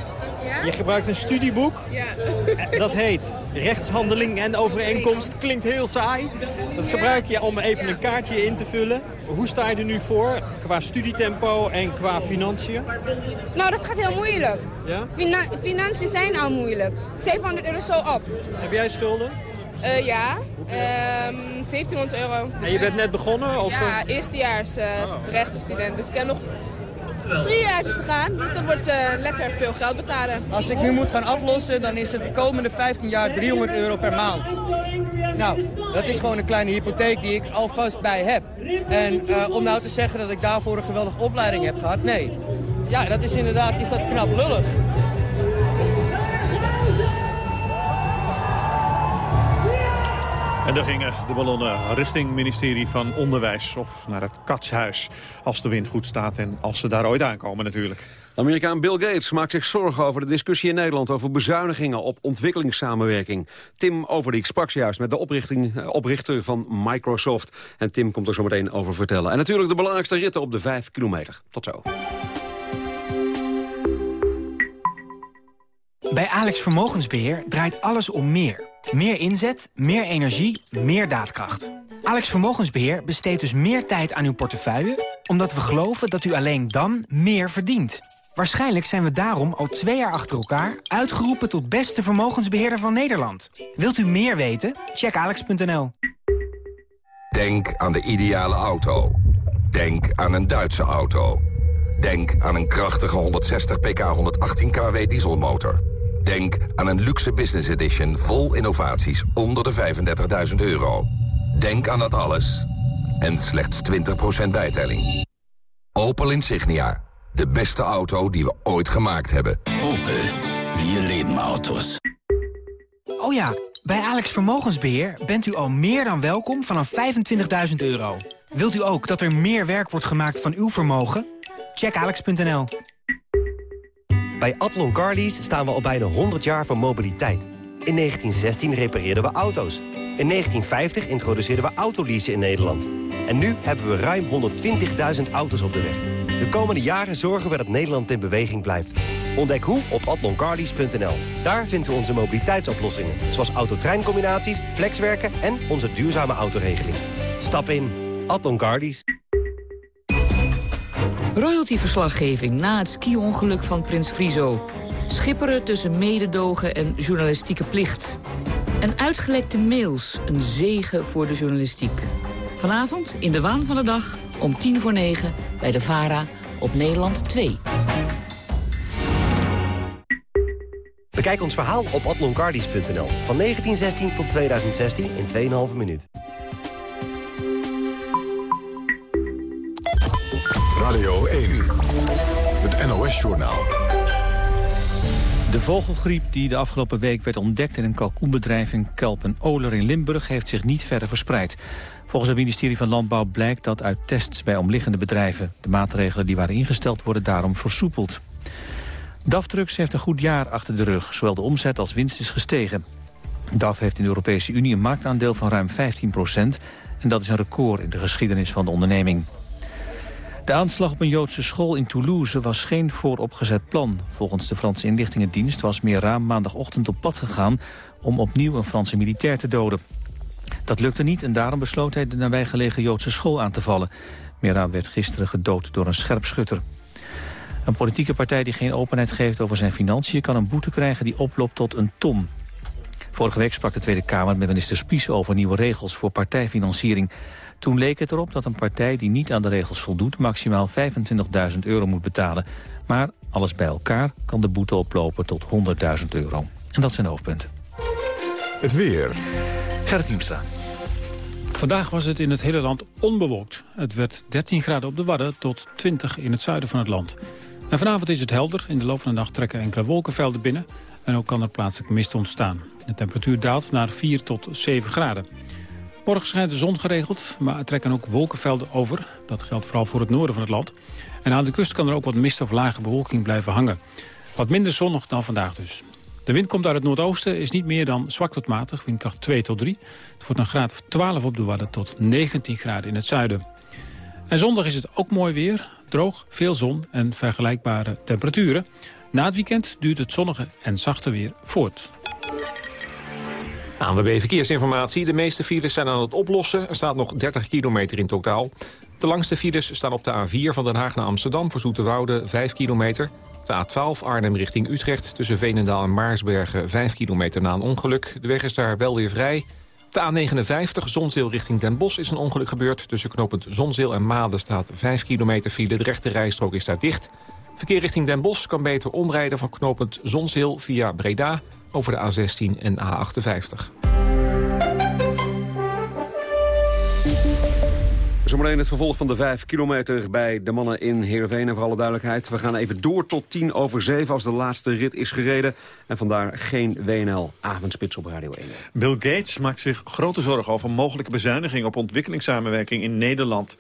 Ja? Je gebruikt een studieboek. Ja. Dat heet Rechtshandeling en Overeenkomst. Klinkt heel saai. Dat gebruik je om even een kaartje in te vullen. Hoe sta je er nu voor qua studietempo en qua financiën? Nou, dat gaat heel moeilijk. Ja? Fina financiën zijn al moeilijk. 700 euro zo op. Heb jij schulden? Uh, ja, um, 1700 euro. En je bent net begonnen? Of ja, eerstejaars uh, oh. rechtenstudent. Dus ik heb nog drie jaar te gaan. Dus dat wordt uh, lekker veel geld betalen. Als ik nu moet gaan aflossen, dan is het de komende 15 jaar 300 euro per maand. Nou, dat is gewoon een kleine hypotheek die ik alvast bij heb. En om nou te zeggen dat ik daarvoor een geweldige opleiding heb gehad, nee. Ja, dat is inderdaad is dat knap lullig. En daar gingen de ballonnen richting ministerie van Onderwijs of naar het Katshuis. Als de wind goed staat en als ze daar ooit aankomen natuurlijk. Amerikaan Bill Gates maakt zich zorgen over de discussie in Nederland... over bezuinigingen op ontwikkelingssamenwerking. Tim Overdiek sprak juist met de oprichting, oprichter van Microsoft. En Tim komt er zo meteen over vertellen. En natuurlijk de belangrijkste ritten op de 5 kilometer. Tot zo. Bij Alex Vermogensbeheer draait alles om meer. Meer inzet, meer energie, meer daadkracht. Alex Vermogensbeheer besteedt dus meer tijd aan uw portefeuille... omdat we geloven dat u alleen dan meer verdient. Waarschijnlijk zijn we daarom al twee jaar achter elkaar... uitgeroepen tot beste vermogensbeheerder van Nederland. Wilt u meer weten? Check alex.nl. Denk aan de ideale auto. Denk aan een Duitse auto. Denk aan een krachtige 160 pk 118 kW dieselmotor. Denk aan een luxe business edition vol innovaties onder de 35.000 euro. Denk aan dat alles. En slechts 20% bijtelling. Opel Insignia. De beste auto die we ooit gemaakt hebben. Opel. Vier leven auto's. Oh ja, bij Alex Vermogensbeheer bent u al meer dan welkom vanaf 25.000 euro. Wilt u ook dat er meer werk wordt gemaakt van uw vermogen? Check alex.nl. Bij Atlon Carlies staan we al bijna 100 jaar van mobiliteit. In 1916 repareerden we auto's. In 1950 introduceerden we autoleasen in Nederland. En nu hebben we ruim 120.000 auto's op de weg. De komende jaren zorgen we dat Nederland in beweging blijft. Ontdek hoe op atloncarlies.nl. Daar vindt u onze mobiliteitsoplossingen, zoals autotreincombinaties, flexwerken en onze duurzame autoregeling. Stap in. Atlon Carlies. Royalty-verslaggeving na het ski-ongeluk van Prins Frizo. Schipperen tussen mededogen en journalistieke plicht. En uitgelekte mails, een zegen voor de journalistiek. Vanavond in de waan van de dag om tien voor negen bij de VARA op Nederland 2. Bekijk ons verhaal op atloncardies.nl. Van 1916 tot 2016 in 2,5 minuut. Radio 1, het De vogelgriep die de afgelopen week werd ontdekt in een kalkoenbedrijf in Kelpen-Oler in Limburg heeft zich niet verder verspreid. Volgens het ministerie van Landbouw blijkt dat uit tests bij omliggende bedrijven. De maatregelen die waren ingesteld worden daarom versoepeld. DAF Trucks heeft een goed jaar achter de rug. Zowel de omzet als winst is gestegen. DAF heeft in de Europese Unie een marktaandeel van ruim 15 procent. En dat is een record in de geschiedenis van de onderneming. De aanslag op een Joodse school in Toulouse was geen vooropgezet plan. Volgens de Franse inlichtingendienst was Mera maandagochtend op pad gegaan... om opnieuw een Franse militair te doden. Dat lukte niet en daarom besloot hij de nabijgelegen Joodse school aan te vallen. Mera werd gisteren gedood door een scherpschutter. Een politieke partij die geen openheid geeft over zijn financiën... kan een boete krijgen die oploopt tot een ton. Vorige week sprak de Tweede Kamer met minister Spies over nieuwe regels voor partijfinanciering. Toen leek het erop dat een partij die niet aan de regels voldoet... maximaal 25.000 euro moet betalen. Maar alles bij elkaar kan de boete oplopen tot 100.000 euro. En dat zijn de hoofdpunten. Het weer. Gerrit Hiemstra. Vandaag was het in het hele land onbewolkt. Het werd 13 graden op de Wadden tot 20 in het zuiden van het land. En vanavond is het helder. In de loop van de nacht trekken enkele wolkenvelden binnen. En ook kan er plaatselijk mist ontstaan. De temperatuur daalt naar 4 tot 7 graden. Morgen schijnt de zon geregeld, maar er trekken ook wolkenvelden over. Dat geldt vooral voor het noorden van het land. En aan de kust kan er ook wat mist of lage bewolking blijven hangen. Wat minder zonnig dan vandaag dus. De wind komt uit het noordoosten, is niet meer dan zwak tot matig, windkracht 2 tot 3. Het wordt een graad of 12 op de Wadden tot 19 graden in het zuiden. En zondag is het ook mooi weer, droog, veel zon en vergelijkbare temperaturen. Na het weekend duurt het zonnige en zachte weer voort. ANWB Verkeersinformatie. De meeste files zijn aan het oplossen. Er staat nog 30 kilometer in totaal. De langste files staan op de A4 van Den Haag naar Amsterdam... voor Zoeterwoude 5 kilometer. De A12 Arnhem richting Utrecht tussen Veenendaal en Maarsbergen... 5 kilometer na een ongeluk. De weg is daar wel weer vrij. De A59 Zonzeel richting Den Bosch is een ongeluk gebeurd. Tussen knooppunt Zonzeel en Maden staat 5 kilometer file. De rechte rijstrook is daar dicht. Verkeer richting Den Bosch kan beter omrijden van knooppunt Zonzeel via Breda... over de A16 en A58. Zometeen het vervolg van de 5 kilometer bij de mannen in Heerenveen. En voor alle duidelijkheid, we gaan even door tot 10 over 7 als de laatste rit is gereden. En vandaar geen WNL avondspits op Radio 1. Bill Gates maakt zich grote zorgen over mogelijke bezuiniging op ontwikkelingssamenwerking in Nederland.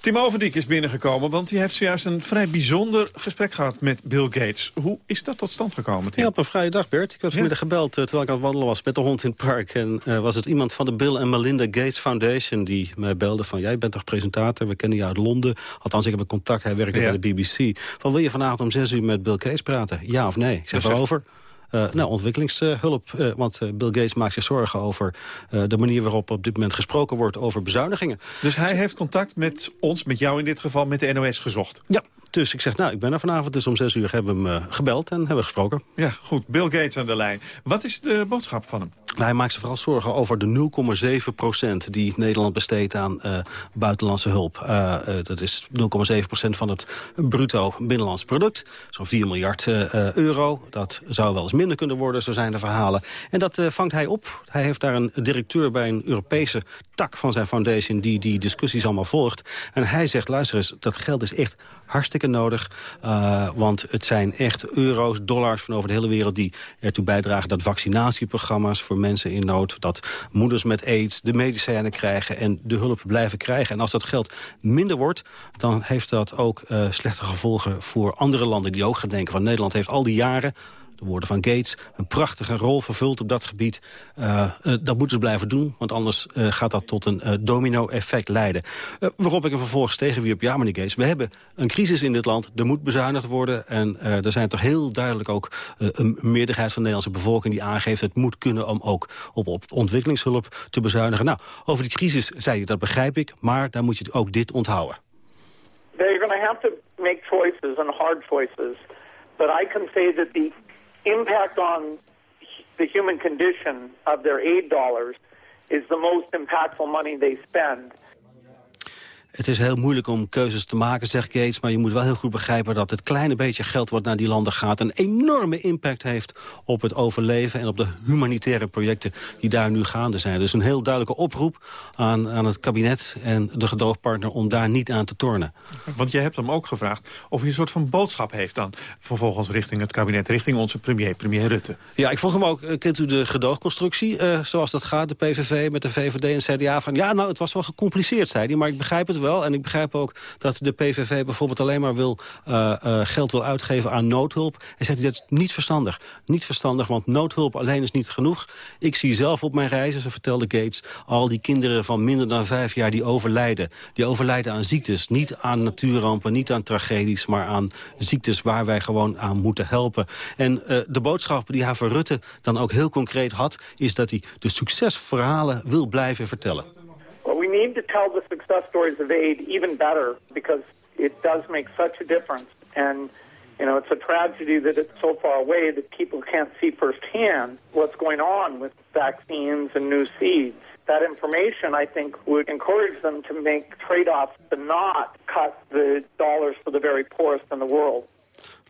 Tim Overdiek is binnengekomen, want hij heeft zojuist een vrij bijzonder gesprek gehad met Bill Gates. Hoe is dat tot stand gekomen, Tim? Ja, op een vrije dag, Bert. Ik werd vanmiddag gebeld uh, terwijl ik aan het wandelen was met de hond in het park. En uh, was het iemand van de Bill en Melinda Gates Foundation die mij belde van... jij bent toch presentator, we kennen je uit Londen. Althans, ik heb een contact, hij werkte ja. bij de BBC. Van, wil je vanavond om zes uur met Bill Gates praten? Ja of nee? Ik zeg, waarover? Uh, nou, ontwikkelingshulp. Uh, want uh, Bill Gates maakt zich zorgen over de manier waarop op dit moment gesproken wordt over bezuinigingen. Dus hij heeft contact met ons, met jou in dit geval, met de NOS gezocht? Ja, dus ik zeg, nou, ik ben er vanavond. Dus om zes uur hebben we hem gebeld en hebben we gesproken. Ja, goed. Bill Gates aan de lijn. Wat is de boodschap van hem? Hij maakt zich vooral zorgen over de 0,7 procent die Nederland besteedt aan uh, buitenlandse hulp. Uh, uh, dat is 0,7 procent van het bruto binnenlands product. Zo'n 4 miljard euro. Dat zou wel eens minder kunnen worden, zo zijn de verhalen. En dat vangt hij op. Hij heeft daar een directeur bij een Europese tak van zijn foundation... die die discussies allemaal volgt. En hij zegt, luister eens, dat geld is echt hartstikke nodig. Uh, want het zijn echt euro's, dollars van over de hele wereld... die ertoe bijdragen dat vaccinatieprogramma's voor mensen in nood... dat moeders met aids de medicijnen krijgen en de hulp blijven krijgen. En als dat geld minder wordt, dan heeft dat ook uh, slechte gevolgen voor andere landen... die ook gaan denken van Nederland heeft al die jaren de woorden van Gates, een prachtige rol vervult op dat gebied. dat moeten ze blijven doen, want anders gaat dat tot een domino-effect leiden. waarop ik er vervolgens tegenwierp, ja meneer Gates, we hebben een crisis in dit land, er moet bezuinigd worden. En er zijn toch heel duidelijk ook een meerderheid van de Nederlandse bevolking die aangeeft... het moet kunnen om ook op, op ontwikkelingshulp te bezuinigen. Nou, over die crisis zei je, dat begrijp ik, maar daar moet je ook dit onthouden. They're going have to make choices and hard choices. But I can say that the impact on the human condition of their aid dollars is the most impactful money they spend. Het is heel moeilijk om keuzes te maken, zegt Gates... maar je moet wel heel goed begrijpen dat het kleine beetje geld... wat naar die landen gaat, een enorme impact heeft... op het overleven en op de humanitaire projecten die daar nu gaande zijn. Dus een heel duidelijke oproep aan, aan het kabinet en de gedoogpartner... om daar niet aan te tornen. Want jij hebt hem ook gevraagd of hij een soort van boodschap heeft dan... vervolgens richting het kabinet, richting onze premier, premier Rutte. Ja, ik vroeg hem ook, eh, kent u de gedoogconstructie, uh, zoals dat gaat... de PVV met de VVD en CDA, van ja, nou, het was wel gecompliceerd, zei hij... maar ik begrijp het wel en ik begrijp ook dat de PVV bijvoorbeeld alleen maar wil, uh, uh, geld wil uitgeven aan noodhulp. En zegt hij, dat is niet verstandig. Niet verstandig, want noodhulp alleen is niet genoeg. Ik zie zelf op mijn reizen, zo vertelde Gates... al die kinderen van minder dan vijf jaar die overlijden. Die overlijden aan ziektes. Niet aan natuurrampen, niet aan tragedies... maar aan ziektes waar wij gewoon aan moeten helpen. En uh, de boodschap die Haver Rutte dan ook heel concreet had... is dat hij de succesverhalen wil blijven vertellen. Need to tell the success stories of aid even better because it does make such a difference. And, you know, it's a tragedy that it's so far away that people can't see firsthand what's going on with vaccines and new seeds. That information, I think, would encourage them to make trade-offs to not cut the dollars for the very poorest in the world.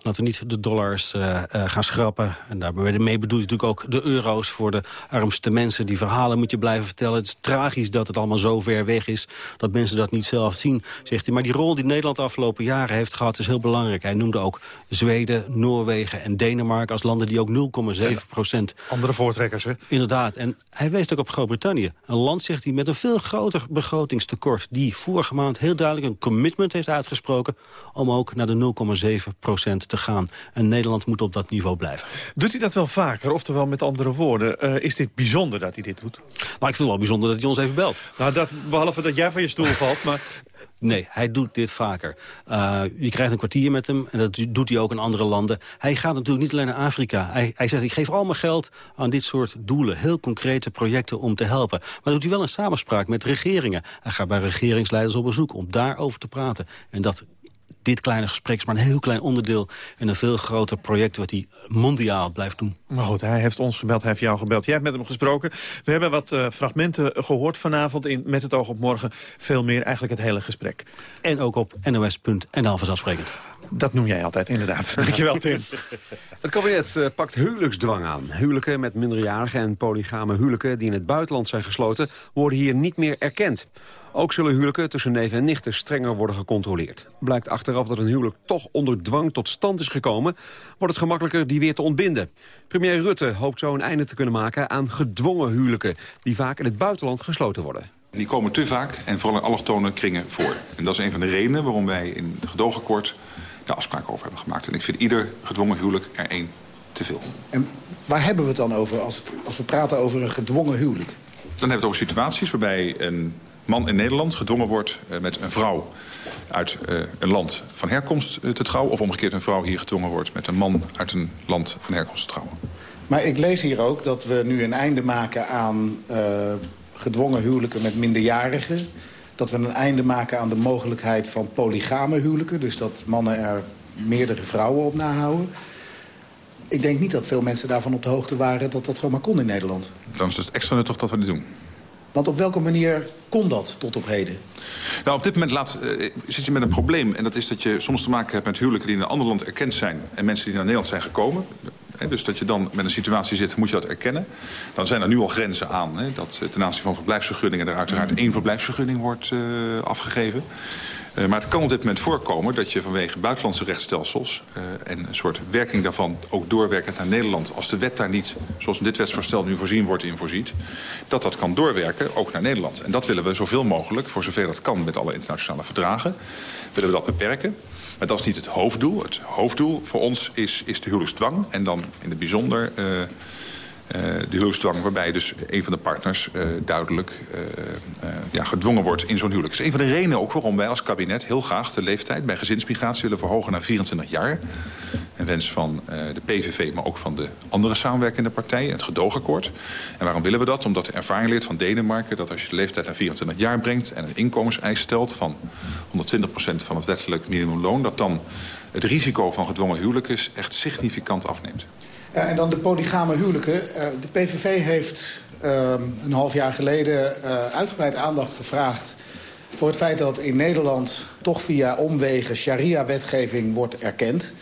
Laten we niet de dollars uh, uh, gaan schrappen. En daarmee bedoel je natuurlijk ook de euro's voor de armste mensen. Die verhalen moet je blijven vertellen. Het is tragisch dat het allemaal zo ver weg is. Dat mensen dat niet zelf zien, zegt hij. Maar die rol die Nederland de afgelopen jaren heeft gehad is heel belangrijk. Hij noemde ook Zweden, Noorwegen en Denemarken als landen die ook 0,7 procent... Andere voortrekkers, hè? Inderdaad. En hij wees ook op Groot-Brittannië. Een land, zegt hij, met een veel groter begrotingstekort. Die vorige maand heel duidelijk een commitment heeft uitgesproken... om ook naar de 0,7 procent te gaan. En Nederland moet op dat niveau blijven. Doet hij dat wel vaker? Oftewel met andere woorden, uh, is dit bijzonder dat hij dit doet? Maar ik vind het wel bijzonder dat hij ons even belt. Nou, dat, behalve dat jij van je stoel valt, maar... Nee, hij doet dit vaker. Uh, je krijgt een kwartier met hem en dat doet hij ook in andere landen. Hij gaat natuurlijk niet alleen naar Afrika. Hij, hij zegt, ik geef al mijn geld aan dit soort doelen. Heel concrete projecten om te helpen. Maar dat doet hij wel in samenspraak met regeringen. Hij gaat bij regeringsleiders op bezoek om daarover te praten. En dat dit kleine gesprek is maar een heel klein onderdeel... in een veel groter project wat hij mondiaal blijft doen. Maar goed, hij heeft ons gebeld, hij heeft jou gebeld. Jij hebt met hem gesproken. We hebben wat uh, fragmenten gehoord vanavond in Met het oog op morgen. Veel meer, eigenlijk het hele gesprek. En ook op nos.nl vanzelfsprekend. Dat noem jij altijd, inderdaad. Dankjewel, Tim. Het kabinet uh, pakt huwelijksdwang aan. Huwelijken met minderjarigen en polygame huwelijken... die in het buitenland zijn gesloten, worden hier niet meer erkend. Ook zullen huwelijken tussen neven en nichten strenger worden gecontroleerd. Blijkt achteraf dat een huwelijk toch onder dwang tot stand is gekomen... wordt het gemakkelijker die weer te ontbinden. Premier Rutte hoopt zo een einde te kunnen maken aan gedwongen huwelijken... die vaak in het buitenland gesloten worden. Die komen te vaak en vooral in allochtone kringen voor. En dat is een van de redenen waarom wij in het gedoogakkoord de afspraak over hebben gemaakt. En ik vind ieder gedwongen huwelijk er één te veel. En waar hebben we het dan over als, het, als we praten over een gedwongen huwelijk? Dan hebben we het over situaties waarbij een man in Nederland gedwongen wordt uh, met een vrouw uit uh, een land van herkomst uh, te trouwen... of omgekeerd een vrouw hier gedwongen wordt met een man uit een land van herkomst te trouwen. Maar ik lees hier ook dat we nu een einde maken aan gedwongen huwelijken met minderjarigen. Dat we een einde maken aan de mogelijkheid van polygame huwelijken. Dus dat mannen er meerdere vrouwen op nahouden. Ik denk niet dat veel mensen daarvan op de hoogte waren dat dat zomaar kon in Nederland. Dan is het extra nuttig dat we dit doen. Want op welke manier kon dat tot op heden? Nou, op dit moment laat, uh, zit je met een probleem. En dat is dat je soms te maken hebt met huwelijken die in een ander land erkend zijn... en mensen die naar Nederland zijn gekomen. dus dat je dan met een situatie zit, moet je dat erkennen. Dan zijn er nu al grenzen aan. dat ten aanzien van verblijfsvergunningen... er uiteraard één verblijfsvergunning wordt uh, afgegeven. Uh, maar het kan op dit moment voorkomen dat je vanwege buitenlandse rechtsstelsels... Uh, en een soort werking daarvan ook doorwerkend naar Nederland... als de wet daar niet, zoals in dit wetsvoorstel nu voorzien wordt, in voorziet... dat dat kan doorwerken ook naar Nederland. En dat willen we zoveel mogelijk, voor zover dat kan met alle internationale verdragen... willen we dat beperken. Maar dat is niet het hoofddoel. Het hoofddoel voor ons is, is de huwelijksdwang. En dan in het bijzonder... Uh, de huwelijksdwang waarbij dus een van de partners uh, duidelijk uh, ja, gedwongen wordt in zo'n huwelijk. Dat is een van de redenen ook waarom wij als kabinet heel graag de leeftijd bij gezinsmigratie willen verhogen naar 24 jaar. Een wens van de PVV, maar ook van de andere samenwerkende partijen, het gedoogakkoord. En waarom willen we dat? Omdat de ervaring leert van Denemarken dat als je de leeftijd naar 24 jaar brengt en een inkomenseis stelt van 120% van het wettelijk minimumloon, dat dan het risico van gedwongen huwelijken echt significant afneemt. Ja, en dan de polygame huwelijken. Uh, de PVV heeft uh, een half jaar geleden uh, uitgebreid aandacht gevraagd... voor het feit dat in Nederland toch via omwegen sharia-wetgeving wordt erkend.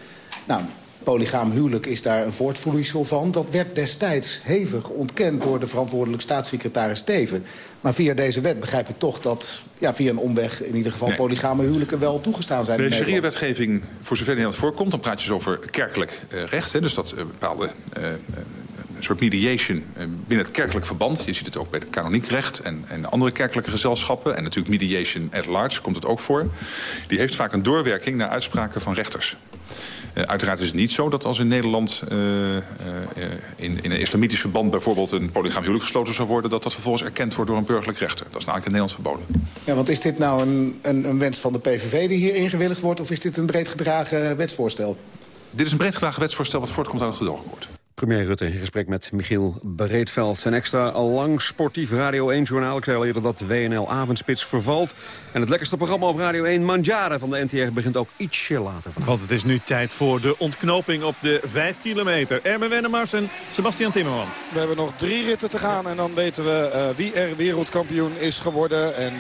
Nou, polygaam huwelijk is daar een voortvloeisel van. Dat werd destijds hevig ontkend door de verantwoordelijk staatssecretaris Steven. Maar via deze wet begrijp ik toch dat ja, via een omweg... in ieder geval nee. polygame huwelijken wel toegestaan zijn De sharia-wetgeving, voor zover Nederland voorkomt... dan praat je dus over kerkelijk uh, recht. Hè, dus dat uh, bepaalde... Uh, een soort mediation binnen het kerkelijk verband. Je ziet het ook bij het kanoniek recht en, en andere kerkelijke gezelschappen. En natuurlijk mediation at large komt het ook voor. Die heeft vaak een doorwerking naar uitspraken van rechters. Uh, uiteraard is het niet zo dat als in Nederland uh, uh, in, in een islamitisch verband bijvoorbeeld een polygaam huwelijk gesloten zou worden, dat dat vervolgens erkend wordt door een burgerlijk rechter. Dat is namelijk in Nederland verboden. Ja, want is dit nou een, een, een wens van de PVV die hier ingewilligd wordt of is dit een breed gedragen wetsvoorstel? Dit is een breed gedragen wetsvoorstel wat voortkomt uit het gedoogakkoord. Premier Rutte in gesprek met Michiel Breedveld. Een extra lang sportief Radio 1-journaal. Ik zei al eerder dat de WNL-avondspits vervalt. En het lekkerste programma op Radio 1, Manjaren van de NTR... begint ook ietsje later. Want het is nu tijd voor de ontknoping op de 5 kilometer. Ermen Wennemars en Sebastian Timmerman. We hebben nog drie ritten te gaan en dan weten we uh, wie er wereldkampioen is geworden... en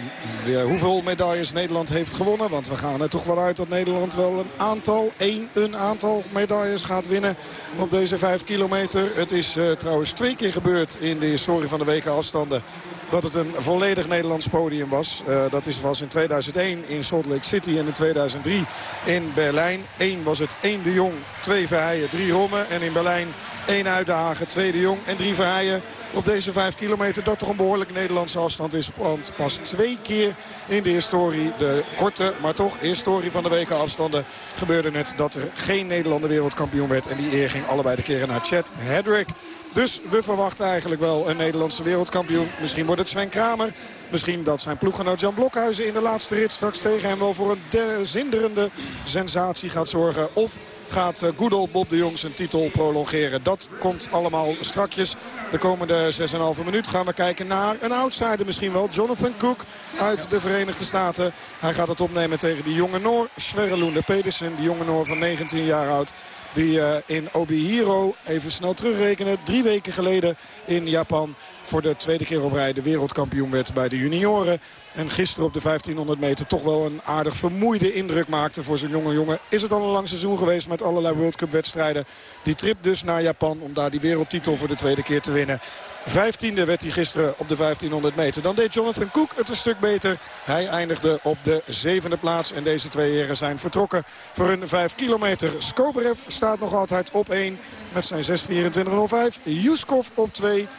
weer hoeveel medailles Nederland heeft gewonnen. Want we gaan er toch wel uit dat Nederland wel een aantal, één, een aantal medailles gaat winnen... op deze 5 kilometer Het is uh, trouwens twee keer gebeurd in de historie van de weken afstanden dat het een volledig Nederlands podium was. Uh, dat is, was in 2001 in Salt Lake City en in 2003 in Berlijn. Eén was het één de Jong, twee Verheijen, drie Romme. En in Berlijn één Uitdagen, twee de Jong en drie Verheijen. Op deze vijf kilometer dat toch een behoorlijk Nederlandse afstand is. Want pas twee keer in de historie, de korte, maar toch historie van de weken afstanden... gebeurde het dat er geen Nederlander wereldkampioen werd. En die eer ging allebei de keren naar Chad Hedrick. Dus we verwachten eigenlijk wel een Nederlandse wereldkampioen. Misschien wordt het Sven Kramer. Misschien dat zijn ploeggenoot Jan Blokhuizen in de laatste rit straks tegen hem wel voor een zinderende sensatie gaat zorgen. Of gaat uh, Goedel Bob de Jong zijn titel prolongeren. Dat komt allemaal strakjes. De komende 6,5 minuut gaan we kijken naar een outsider misschien wel. Jonathan Cook uit de Verenigde Staten. Hij gaat het opnemen tegen die jonge Noor. Sverre Loende Pedersen, die jonge Noor van 19 jaar oud. Die uh, in Obihiro, even snel terugrekenen, drie weken geleden in Japan voor de tweede keer op rij de wereldkampioen werd bij de junioren. En gisteren op de 1500 meter toch wel een aardig vermoeide indruk maakte voor zo'n jonge jongen. Is het al een lang seizoen geweest met allerlei World Cup wedstrijden. Die trip dus naar Japan om daar die wereldtitel voor de tweede keer te winnen. Vijftiende werd hij gisteren op de 1500 meter. Dan deed Jonathan Cook het een stuk beter. Hij eindigde op de zevende plaats. En deze twee heren zijn vertrokken voor een 5 kilometer. Skoberev staat nog altijd op 1 met zijn 6.24.05. Juskov op 2, 6.24.74.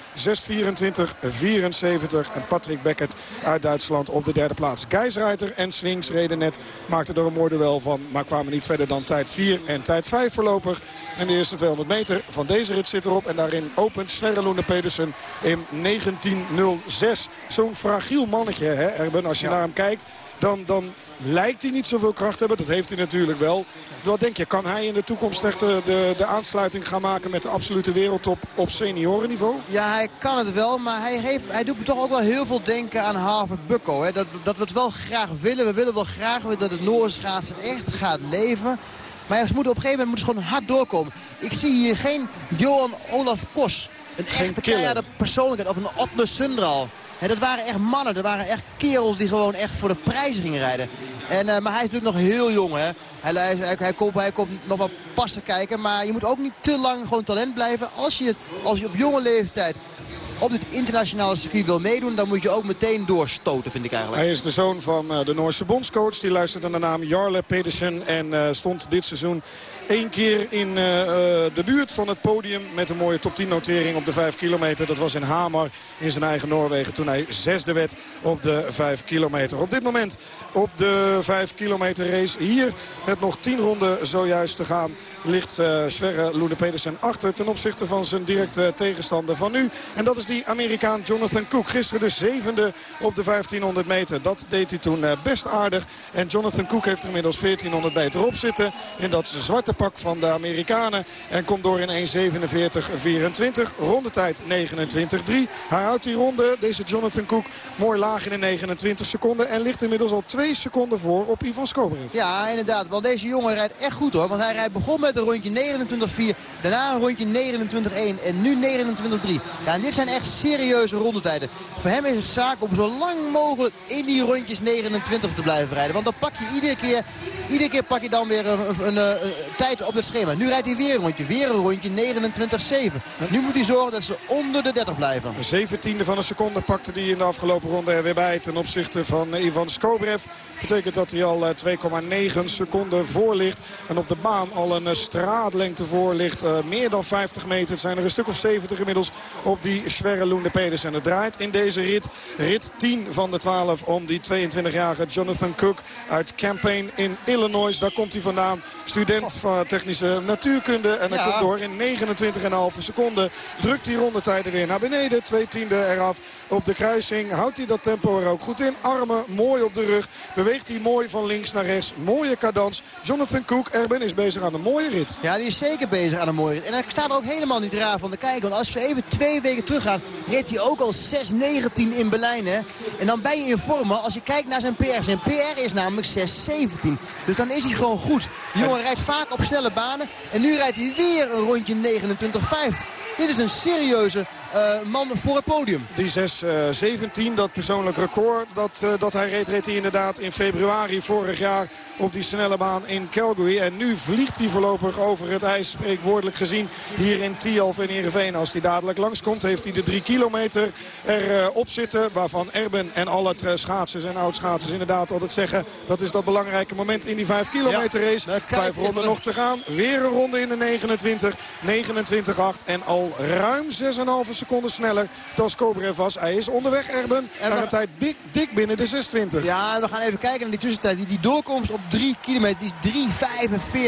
En Patrick Beckett uit Duitsland op de derde plaats. Geisreiter en Swings reden net. Maakten er een mooi duel van. Maar kwamen niet verder dan tijd 4 en tijd 5 voorlopig. En de eerste 200 meter van deze rit zit erop. En daarin opent Sverre Pedersen in 1906. Zo'n fragiel mannetje, hè, Erben. Als je ja. naar hem kijkt, dan, dan lijkt hij niet zoveel kracht te hebben. Dat heeft hij natuurlijk wel. Wat denk je, kan hij in de toekomst echt de, de, de aansluiting gaan maken met de absolute wereldtop op seniorenniveau? Ja, hij kan het wel, maar hij, heeft, hij doet me toch ook wel heel veel denken aan Harvard Bucko. Hè. Dat, dat we het wel graag willen. We willen wel graag dat het Noordschaatsen echt gaat leven. Maar ze moeten op een gegeven moment moeten ze gewoon hard doorkomen. Ik zie hier geen Johan Olaf Kos. Een echte keiharde persoonlijkheid. Of een Otne Sundral. He, dat waren echt mannen. Dat waren echt kerels die gewoon echt voor de prijzen gingen rijden. En, uh, maar hij is natuurlijk nog heel jong. Hè. Hij, hij, hij, komt, hij komt nog maar pas te kijken. Maar je moet ook niet te lang gewoon talent blijven. Als je, als je op jonge leeftijd op dit internationale circuit wil meedoen, dan moet je ook meteen doorstoten, vind ik eigenlijk. Hij is de zoon van uh, de Noorse bondscoach. Die luistert naar de naam Jarle Pedersen. En uh, stond dit seizoen één keer in uh, de buurt van het podium. Met een mooie top 10 notering op de 5 kilometer. Dat was in Hamar in zijn eigen Noorwegen. Toen hij zesde werd op de 5 kilometer. Op dit moment op de 5 kilometer race. Hier met nog 10 ronden zojuist te gaan ligt Sverre Loene Pedersen achter ten opzichte van zijn directe tegenstander van nu. En dat is die Amerikaan Jonathan Cook. Gisteren de zevende op de 1500 meter. Dat deed hij toen uh, best aardig. En Jonathan Cook heeft er inmiddels 1400 meter op zitten. In dat zwarte pak van de Amerikanen. En komt door in 1.47.24. Rondetijd 29.3. Hij houdt die ronde, deze Jonathan Cook, mooi laag in de 29 seconden. En ligt inmiddels al twee seconden voor op Ivan Skobrev. Ja, inderdaad. Want deze jongen rijdt echt goed hoor. Want hij rijdt begon met een rondje 29-4. Daarna een rondje 29-1 en nu 29-3. Ja, en dit zijn echt serieuze rondetijden. Voor hem is het zaak om zo lang mogelijk in die rondjes 29 te blijven rijden. Want dan pak je iedere keer, iedere keer pak je dan weer een, een, een tijd op het schema. Nu rijdt hij weer een rondje. Weer een rondje 29-7. Nu moet hij zorgen dat ze onder de 30 blijven. Een zeventiende van een seconde pakte hij in de afgelopen ronde er weer bij. Ten opzichte van Ivan Skobrev. Betekent dat hij al 2,9 seconden voor ligt. En op de baan al een straatlengte voor ligt. Meer dan 50 meter. Het zijn er een stuk of 70 inmiddels op die Sverre Loende Pedersen. Het draait in deze rit. Rit 10 van de 12 om die 22-jarige Jonathan Cook uit Campaign in Illinois. Daar komt hij vandaan. Student van technische natuurkunde. En hij ja. komt door in 29,5 seconden. Drukt die rondetijden weer naar beneden. Twee tiende eraf op de kruising. Houdt hij dat tempo er ook goed in. Armen mooi op de rug. Beweegt hij mooi van links naar rechts. Mooie cadans. Jonathan Cook, Erben, is bezig aan een mooie rit. Ja, die is zeker bezig aan een mooie rit. En ik sta er ook helemaal niet raar van te kijken. Want als we even twee weken teruggaan, reed hij ook al 6.19 in Berlijn. Hè? En dan ben je in vorm als je kijkt naar zijn PR. Zijn PR is namelijk 6.17. Dus dan is hij gewoon goed. De jongen rijdt vaak op snelle banen. En nu rijdt hij weer een rondje 29.5. Dit is een serieuze man voor het podium. Die 6-17, dat persoonlijk record dat, uh, dat hij reed, reed hij inderdaad in februari vorig jaar op die snelle baan in Calgary. En nu vliegt hij voorlopig over het ijs, spreekwoordelijk gezien, hier in Tialf en Heerenveen. Als hij dadelijk langskomt, heeft hij de drie kilometer erop zitten. Waarvan Erben en alle schaatsers en oudschaatsers inderdaad altijd zeggen... dat is dat belangrijke moment in die 5 kilometer race. Ja, Vijf ronden nog te gaan. Weer een ronde in de 29. 29-8 en al ruim 6,5 seconden sneller dan Skobrev was. Hij is onderweg, Erben, en naar een tijd dik, dik binnen de 26. Ja, we gaan even kijken naar die tussentijd. Die, die doorkomst op 3 kilometer, die is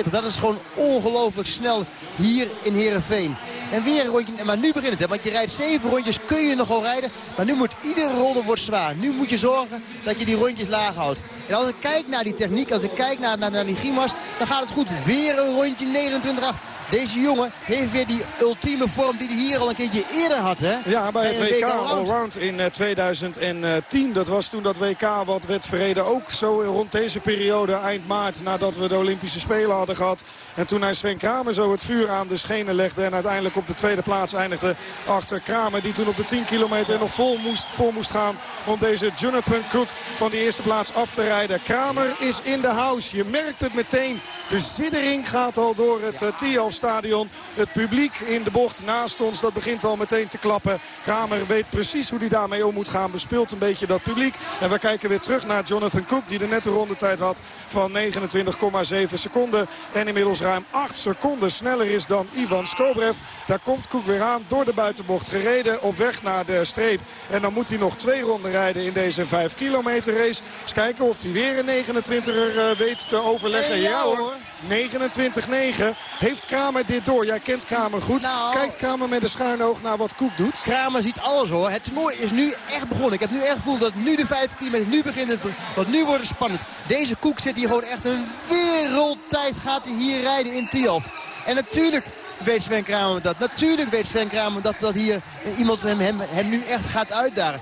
3,45. Dat is gewoon ongelooflijk snel hier in Heerenveen. En weer een rondje, maar nu begint het. Hè, want je rijdt 7 rondjes, kun je nog wel rijden. Maar nu moet iedere ronde wordt zwaar. Nu moet je zorgen dat je die rondjes laag houdt. En als ik kijk naar die techniek, als ik kijk naar, naar, naar die Gimas, dan gaat het goed. Weer een rondje 29,8. Deze jongen heeft weer die ultieme vorm die hij hier al een keertje eerder had. Hè? Ja, bij het WK Allround in 2010. Dat was toen dat WK wat werd verreden. Ook zo rond deze periode, eind maart, nadat we de Olympische Spelen hadden gehad. En toen hij Sven Kramer zo het vuur aan de schenen legde. En uiteindelijk op de tweede plaats eindigde achter Kramer. Die toen op de 10 kilometer nog vol moest, vol moest gaan om deze Jonathan Cook van die eerste plaats af te rijden. Kramer is in de house. Je merkt het meteen. De zittering gaat al door het uh, stadion. Het publiek in de bocht naast ons, dat begint al meteen te klappen. Kramer weet precies hoe hij daarmee om moet gaan. Bespeelt een beetje dat publiek. En we kijken weer terug naar Jonathan Cook, die de nette rondetijd had van 29,7 seconden. En inmiddels ruim 8 seconden sneller is dan Ivan Skobrev. Daar komt Cook weer aan, door de buitenbocht gereden, op weg naar de streep. En dan moet hij nog twee ronden rijden in deze 5 kilometer race. Eens kijken of hij weer een 29er weet te overleggen. Ja hoor, 29-9. Heeft Kramer dit door? Jij kent Kramer goed. Nou, Kijkt Kramer met een schuin oog naar wat Koek doet? Kramer ziet alles hoor. Het toernooi is nu echt begonnen. Ik heb nu echt het gevoel dat nu de 5 kilometer, nu begint het. Want nu wordt het spannend. Deze Koek zit hier gewoon echt een wereldtijd gaat hij hier rijden in Tialf. En natuurlijk weet Sven Kramer dat. Natuurlijk weet Sven Kramer dat, dat hier iemand hem, hem, hem nu echt gaat uitdagen.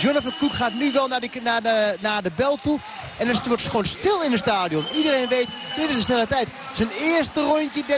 Jonathan Cook gaat nu wel naar de, naar, de, naar de bel toe. En het wordt gewoon stil in het stadion. Iedereen weet, dit is een snelle tijd. Zijn eerste rondje 30-2.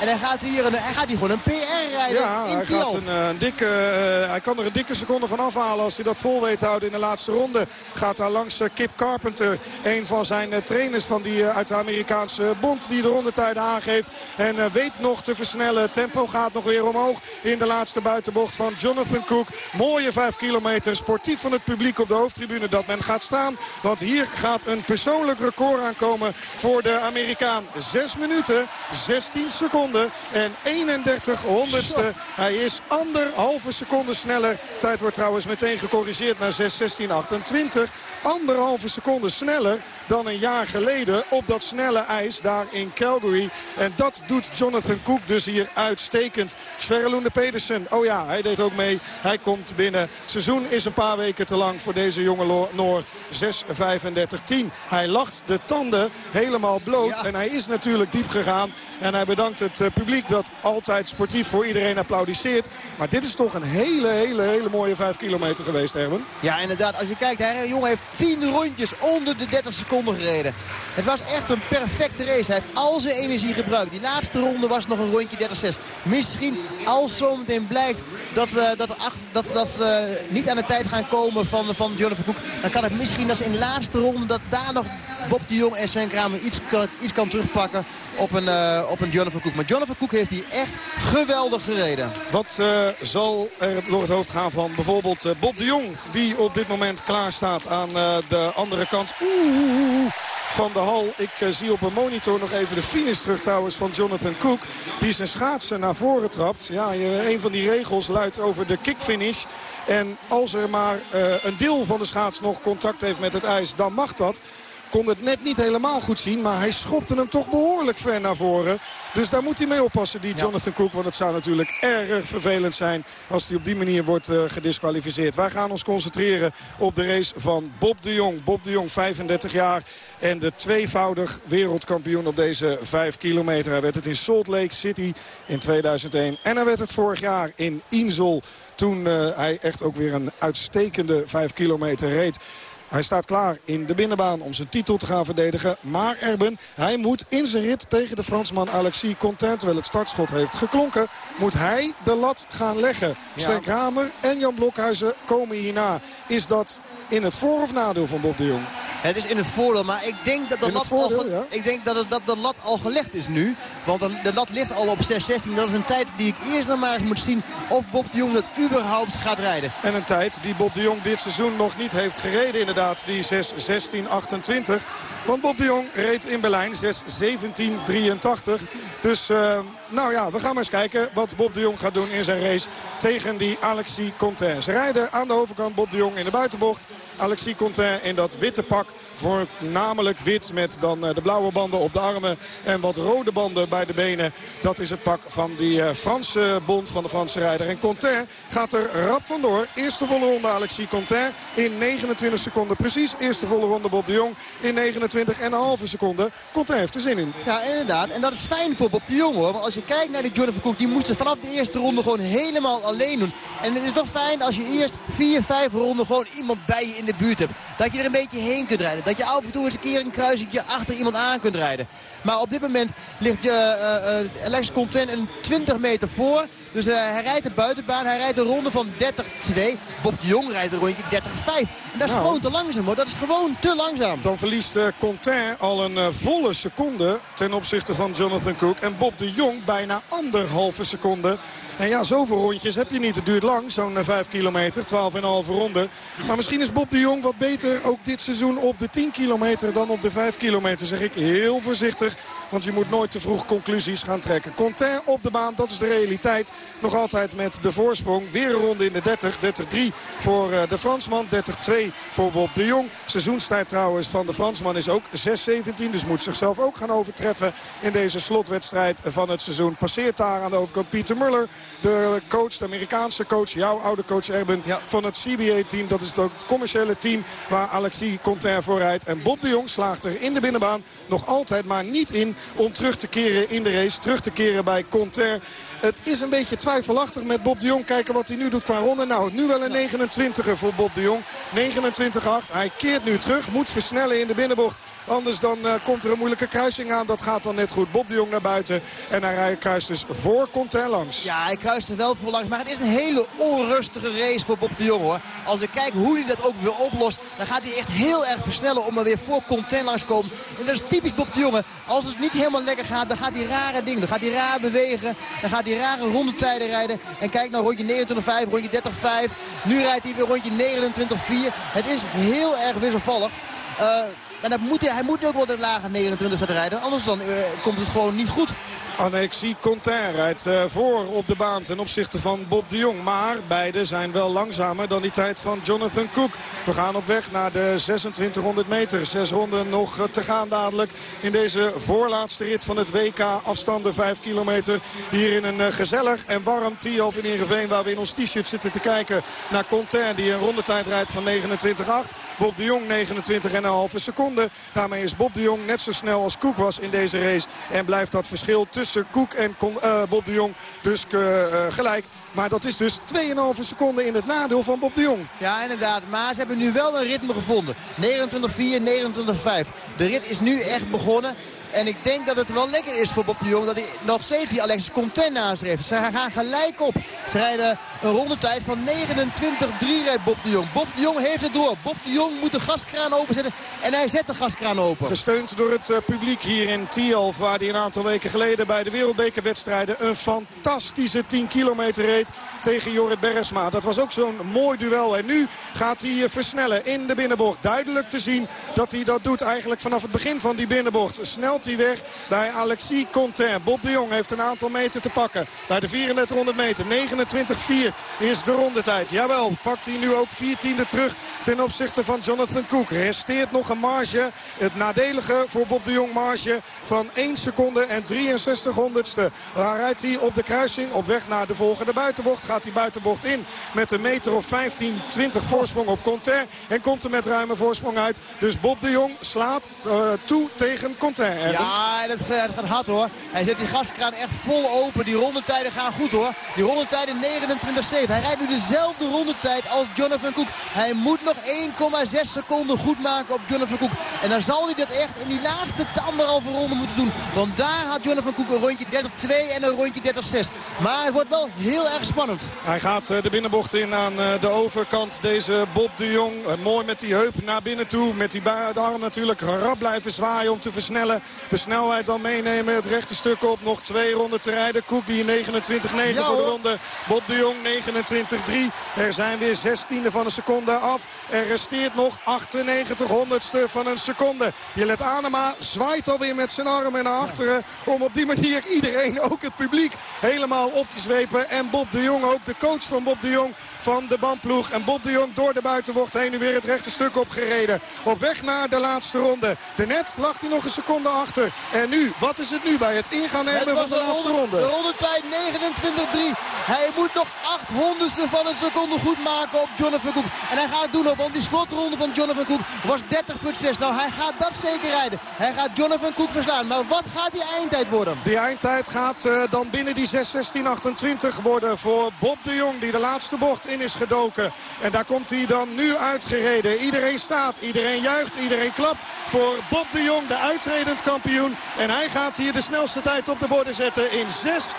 En hij gaat, hier een, hij gaat hier gewoon een PR rijden ja, in hij, gaat een, eh, een dikke, uh, hij kan er een dikke seconde van afhalen als hij dat vol weet houden in de laatste ronde. Gaat daar langs uh, Kip Carpenter, een van zijn trainers van die, uit de Amerikaanse bond die de rondetijden aangeeft. En weet nog te versnellen. Tempo gaat nog weer omhoog in de laatste buitenbocht van Jonathan Cook. Mooie 5 kilometer. Sportief van het publiek op de hoofdtribune dat men gaat staan. Want hier gaat een persoonlijk record aankomen voor de Amerikaan. 6 minuten, 16 seconden en 31 honderdste. Hij is anderhalve seconde sneller. Tijd wordt trouwens meteen gecorrigeerd naar 6.16.28. Anderhalve seconde sneller dan een jaar geleden op dat snelle ijs daar in Calgary. En dat doet Jonathan Cook dus hier uitstekend. Sverre Pedersen, oh ja, hij deed ook mee. Hij komt binnen. Het seizoen is een paar weken te lang voor deze jonge Noor. 6.35.10. Hij lacht de tanden helemaal bloot. En hij is natuurlijk diep gegaan. En hij bedankt het eh, publiek dat altijd sportief voor iedereen applaudisseert. Maar dit is toch een hele, hele, hele mooie 5 kilometer geweest, Erben. Ja, inderdaad. Als je kijkt, hè, jongen heeft 10 rondjes onder de 30 seconden gereden. Het was echt een perfecte race. Hij heeft al zijn energie gebruikt. Die laatste ronde was nog een rondje 36. Misschien als zometeen blijkt dat we dat, dat, dat, uh, niet aan de tijd gaan komen van, van Jonathan Cook. Dan kan het misschien als in de laatste ronde dat daar nog Bob de Jong en Sven Kramer iets, iets kan terugpakken op een, uh, op een Jonathan Cook. Maar Jonathan Cook heeft hier echt geweldig gereden. Wat uh, zal er door het hoofd gaan van bijvoorbeeld Bob de Jong. Die op dit moment klaar staat aan de andere kant. Oeh, van de hal. Ik zie op een monitor nog even de finish terug trouwens van Jonathan Cook. Die zijn schaatsen naar voren trapt. Ja, een van die regels luidt over de kickfinish. En als er maar een deel van de schaats nog contact heeft met het ijs, dan mag dat kon het net niet helemaal goed zien. Maar hij schopte hem toch behoorlijk ver naar voren. Dus daar moet hij mee oppassen, die Jonathan Cook. Want het zou natuurlijk erg vervelend zijn als hij op die manier wordt uh, gedisqualificeerd. Wij gaan ons concentreren op de race van Bob de Jong. Bob de Jong, 35 jaar. En de tweevoudig wereldkampioen op deze 5 kilometer. Hij werd het in Salt Lake City in 2001. En hij werd het vorig jaar in Insel. Toen uh, hij echt ook weer een uitstekende 5 kilometer reed. Hij staat klaar in de binnenbaan om zijn titel te gaan verdedigen. Maar Erben, hij moet in zijn rit tegen de Fransman Alexis Content... terwijl het startschot heeft geklonken, moet hij de lat gaan leggen. Ja. Sterk Hamer en Jan Blokhuizen komen hierna. Is dat in het voor- of nadeel van Bob de Jong? Het is in het voordeel, maar ik denk dat de, lat, voordeel, al, ja? ik denk dat, het, dat de lat al gelegd is nu. Want de, de lat ligt al op 6.16. Dat is een tijd die ik eerst nog maar eens moet zien of Bob de Jong dat überhaupt gaat rijden. En een tijd die Bob de Jong dit seizoen nog niet heeft gereden inderdaad. Die 6.16.28. Want Bob de Jong reed in Berlijn 6.17.83. Dus... Uh, nou ja, we gaan maar eens kijken wat Bob de Jong gaat doen in zijn race tegen die Alexis Contain. Ze rijden aan de overkant Bob de Jong in de buitenbocht. Alexis Contain in dat witte pak. Voornamelijk wit met dan eh, de blauwe banden op de armen. En wat rode banden bij de benen. Dat is het pak van die eh, Franse bond van de Franse rijder. En Contain gaat er rap vandoor. Eerste volle ronde Alexis Contain in 29 seconden. Precies eerste volle ronde Bob de Jong in 29,5 seconden. Contain heeft er zin in. Ja, inderdaad. En dat is fijn voor Bob de Jong hoor. Want als je kijkt naar die Jonathan Cook, die moest het vanaf de eerste ronde gewoon helemaal alleen doen. En het is toch fijn als je eerst vier, vijf ronden gewoon iemand bij je in de buurt hebt. Dat je er een beetje heen kunt rijden. Dat je af en toe eens een keer een kruisje achter iemand aan kunt rijden. Maar op dit moment ligt uh, uh, Alex Content een 20 meter voor. Dus uh, hij rijdt de buitenbaan. Hij rijdt een ronde van 30-2. Bob de Jong rijdt een rondje 30-5. En dat is nou. gewoon te langzaam hoor. Dat is gewoon te langzaam. Dan verliest uh, Contain al een uh, volle seconde ten opzichte van Jonathan Cook. En Bob de Jong bijna anderhalve seconde. En ja, zoveel rondjes heb je niet. Het duurt lang, zo'n 5 kilometer, 12,5 ronde. Maar misschien is Bob de Jong wat beter ook dit seizoen op de 10 kilometer dan op de 5 kilometer. Zeg ik heel voorzichtig, want je moet nooit te vroeg conclusies gaan trekken. Contain op de baan, dat is de realiteit. Nog altijd met de voorsprong. Weer een ronde in de 30. 30-3 voor de Fransman. 30-2 voor Bob de Jong. Seizoenstijd trouwens van de Fransman is ook 6-17. Dus moet zichzelf ook gaan overtreffen in deze slotwedstrijd van het seizoen. Passeert daar aan de overkant Pieter Muller. De coach, de Amerikaanse coach, jouw oude coach Erben ja. van het CBA-team. Dat is het commerciële team waar Alexis Contain voorrijdt. En Bob de Jong slaagt er in de binnenbaan nog altijd maar niet in om terug te keren in de race. Terug te keren bij Contain. Het is een beetje twijfelachtig met Bob de Jong. Kijken wat hij nu doet qua ronde. Nou, nu wel een 29er voor Bob de Jong. 29-8. Hij keert nu terug. Moet versnellen in de binnenbocht. Anders dan uh, komt er een moeilijke kruising aan. Dat gaat dan net goed. Bob de Jong naar buiten. En hij kruist dus voor Contain langs. Ja, hij kruist er wel voor langs. Maar het is een hele onrustige race voor Bob de Jong hoor. Als we kijken hoe hij dat ook weer oplost. Dan gaat hij echt heel erg versnellen om er weer voor Contain langs te komen. En dat is typisch Bob de Jonge. Als het niet helemaal lekker gaat, dan gaat hij rare dingen. Dan gaat hij raar bewegen. Dan gaat hij rare rondetijden rijden. En kijk nou rondje 29-5, rondje 30-5. Nu rijdt hij weer rondje 29-4. Het is heel erg wisselvallig. Uh, en dat moet hij, hij moet ook wel de lage 29 gaan rijden. Anders dan uh, komt het gewoon niet goed. Annexie Contain rijdt uh, voor op de baan ten opzichte van Bob de Jong. Maar beide zijn wel langzamer dan die tijd van Jonathan Cook. We gaan op weg naar de 2600 meter. Zes ronden nog te gaan dadelijk in deze voorlaatste rit van het WK. Afstanden 5 kilometer. Hier in een uh, gezellig en warm Tiof in Heerenveen. Waar we in ons t-shirt zitten te kijken naar Contain. Die een rondetijd rijdt van 29,8. Bob de Jong 29,5 seconden. Daarmee is Bob de Jong net zo snel als Cook was in deze race. En blijft dat verschil tussen tussen Koek en uh, Bob de Jong dus uh, gelijk. Maar dat is dus 2,5 seconden in het nadeel van Bob de Jong. Ja, inderdaad. Maar ze hebben nu wel een ritme gevonden. 29-4, 29-5. De rit is nu echt begonnen. En ik denk dat het wel lekker is voor Bob de Jong dat hij nog steeds die Alexis naast heeft. Ze gaan gelijk op. Ze rijden een rondetijd van 29-3 rijdt Bob de Jong. Bob de Jong heeft het door. Bob de Jong moet de gaskraan openzetten. En hij zet de gaskraan open. Gesteund door het uh, publiek hier in Tialf. Waar hij een aantal weken geleden bij de wereldbekerwedstrijden een fantastische 10 kilometer reed tegen Jorrit Bergsma. Dat was ook zo'n mooi duel. En nu gaat hij uh, versnellen in de binnenbocht. Duidelijk te zien dat hij dat doet eigenlijk vanaf het begin van die binnenbocht. Snelt hij weg bij Alexis Contain. Bob de Jong heeft een aantal meter te pakken. Bij de 3400 meter. 29-4 is de rondetijd. Jawel, pakt hij nu ook 14e terug ten opzichte van Jonathan Cook. Resteert nog een marge. Het nadelige voor Bob de Jong marge van 1 seconde en 63 honderdste. Waar rijdt hij op de kruising op weg naar de volgende buitenbocht. Gaat hij buitenbocht in met een meter of 15, 20 voorsprong op Contain. En komt er met ruime voorsprong uit. Dus Bob de Jong slaat uh, toe tegen Contain. Ja, dat, dat gaat hard hoor. Hij zet die gaskraan echt vol open. Die rondetijden gaan goed hoor. Die rondetijden 29-7. Hij rijdt nu dezelfde rondetijd als Jonathan Cook. Hij moet nog 1,6 seconden goed maken op Jonathan Cook. En dan zal hij dat echt in die laatste anderhalve ronde moeten doen. Want daar had Jonathan Cook een rondje 30-2 en een rondje 30-6. Maar het wordt wel heel erg spannend. Hij gaat de binnenbocht in aan de overkant. Deze Bob de Jong. Mooi met die heup naar binnen toe. Met die arm natuurlijk rap blijven zwaaien om te versnellen. De snelheid dan meenemen. Het rechte stuk op. Nog twee ronden te rijden. Koek die 29-9 ja, voor de ronde. Bob de Jong 29-3. Er zijn weer 16e van een seconde af. Er resteert nog 98 honderdste van een seconde. Je let Anema zwaait alweer met zijn armen naar achteren. Om op die manier iedereen, ook het publiek, helemaal op te zwepen. En Bob de Jong, ook de coach van Bob de Jong van de bandploeg. En Bob de Jong door de buitenbocht heen nu weer het rechte stuk opgereden. Op weg naar de laatste ronde. De net lag hij nog een seconde achter. En nu, wat is het nu bij het ingaan nemen van de laatste ronde? De rondetijd 29-3. Hij moet nog 800ste van een seconde goed maken op Jonathan Cook. En hij gaat het doen op, want die slotronde van Jonathan Cook was 30,6. Nou, hij gaat dat zeker rijden. Hij gaat Jonathan Cook verslaan. Maar wat gaat die eindtijd worden? Die eindtijd gaat uh, dan binnen die 6.16.28 worden voor Bob de Jong. Die de laatste bocht in is gedoken. En daar komt hij dan nu uitgereden. Iedereen staat, iedereen juicht, iedereen klapt voor Bob de Jong, de uitredend kampioen. En hij gaat hier de snelste tijd op de borden zetten in 6,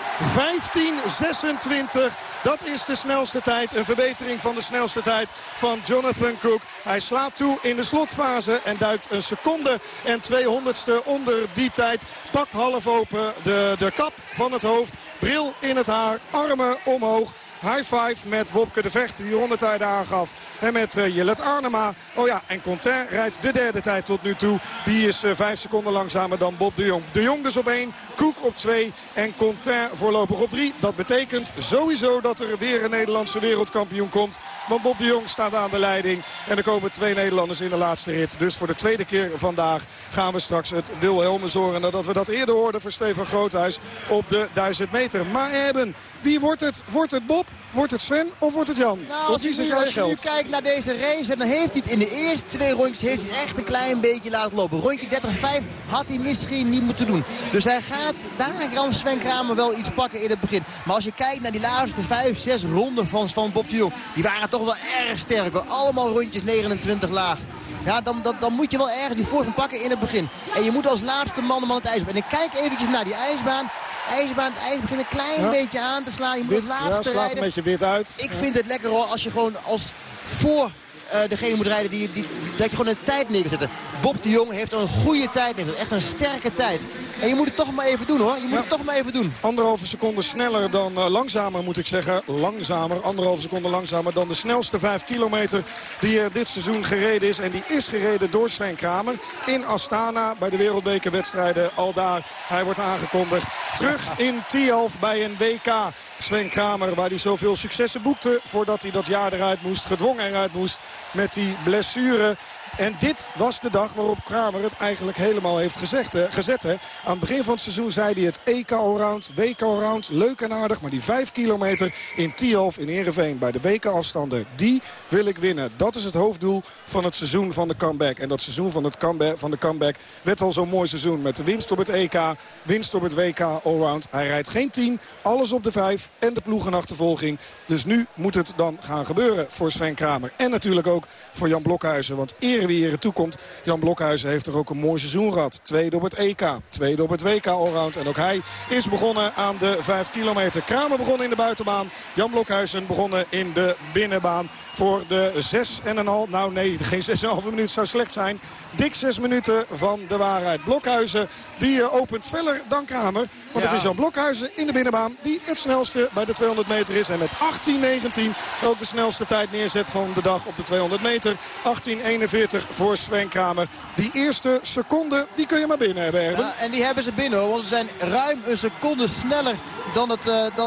15, 26. Dat is de snelste tijd. Een verbetering van de snelste tijd van Jonathan Cook. Hij slaat toe in de slotfase en duikt een seconde en 200ste onder die tijd. Pak half open de, de kap van het hoofd. Bril in het haar, armen omhoog. High five met Wopke de Vecht die rondetijden aangaf. En met uh, Jelet Arnema. Oh ja, en Contain rijdt de derde tijd tot nu toe. Die is uh, vijf seconden langzamer dan Bob de Jong. De Jong dus op één, Koek op twee en Contain voorlopig op drie. Dat betekent sowieso dat er weer een Nederlandse wereldkampioen komt. Want Bob de Jong staat aan de leiding. En er komen twee Nederlanders in de laatste rit. Dus voor de tweede keer vandaag gaan we straks het Wilhelmus horen. Nadat we dat eerder hoorden voor Stefan Groothuis op de 1000 meter. Maar Eben, Wie wordt het? Wordt het Bob? Wordt het Sven? Of wordt het Jan? Nou, als je, nu, jij als je nu geld? kijkt naar deze race, dan heeft hij het in de eerste twee rondjes heeft hij echt een klein beetje laten lopen. Rondje 30-5 had hij misschien niet moeten doen. Dus hij gaat, daar kan Sven Kramer wel iets pakken in het begin. Maar als je kijkt naar die laatste 5, 6 ronden van, van Bob de Jong, die waren toch wel erg sterk. Hoor. Allemaal rondjes 29 laag. Ja, dan, dan, dan moet je wel ergens die voorsprong pakken in het begin. En je moet als laatste man de man het ijsbaan. En ik kijk eventjes naar die ijsbaan. IJsbaan, het ijs begint een klein Ja. beetje aan te slaan. Je moet Wit, het ja, laatste slaat rijden. een beetje wit uit. Ik vind het lekker hoor, als je gewoon als voor eh, degene moet rijden die, die, die- dat je gewoon een tijd neer kan zetten. Bob de Jong heeft een goede tijd. Echt een sterke tijd. En je moet het toch maar even doen hoor. Je moet het toch maar even doen. Anderhalve seconde sneller dan eh, langzamer moet ik zeggen. Langzamer, anderhalve seconde langzamer dan de snelste 5 kilometer die er dit seizoen gereden is. En die is gereden door Sven Kramer in Astana bij de wereldbekerwedstrijden. Al daar, hij wordt aangekondigd. Terug in Tialf bij een WK. Sven Kramer, waar hij zoveel successen boekte voordat hij dat jaar eruit moest. Gedwongen eruit moest met die blessure. En dit was de dag waarop Kramer het eigenlijk helemaal heeft gezegd, hè, gezet. Hè. Aan het begin van het seizoen zei hij het EK Allround, WK Allround, leuk en aardig. Maar die 5 kilometer in Tialf in Ereveen bij de WK afstanden, die wil ik winnen. Dat is het hoofddoel van het seizoen van de comeback. En dat seizoen van, het comeback, van de comeback werd al zo'n mooi seizoen. Met de winst op het EK, winst op het WK Allround. Hij rijdt geen 10, alles op de 5 en de ploegenachtervolging. Dus nu moet het dan gaan gebeuren voor Sven Kramer. En natuurlijk ook voor Jan Blokhuizen. Want wie ere toekomt, Jan Blokhuizen heeft er ook een mooi seizoen gehad. Tweede op het EK, tweede op het WK Allround. En ook hij is begonnen aan de 5 kilometer. Kramer begon in de buitenbaan. Jan Blokhuizen begonnen in de binnenbaan. Voor de 6,5, nou nee, geen 6,5 minuut zou slecht zijn. Dik 6 minuten van de waarheid. Blokhuizen, die eh, opent feller dan Kramer. Want het is Jan Blokhuizen in de binnenbaan die het snelste bij de 200 meter is. En met 18.19 ook de snelste tijd neerzet van de dag op de 200 meter. 18.41 voor Sven Kramer. Die eerste seconde, die kun je maar binnen hebben, Erben. Ja, en die hebben ze binnen hoor. Want ze zijn ruim een seconde sneller dan, het, eh, dan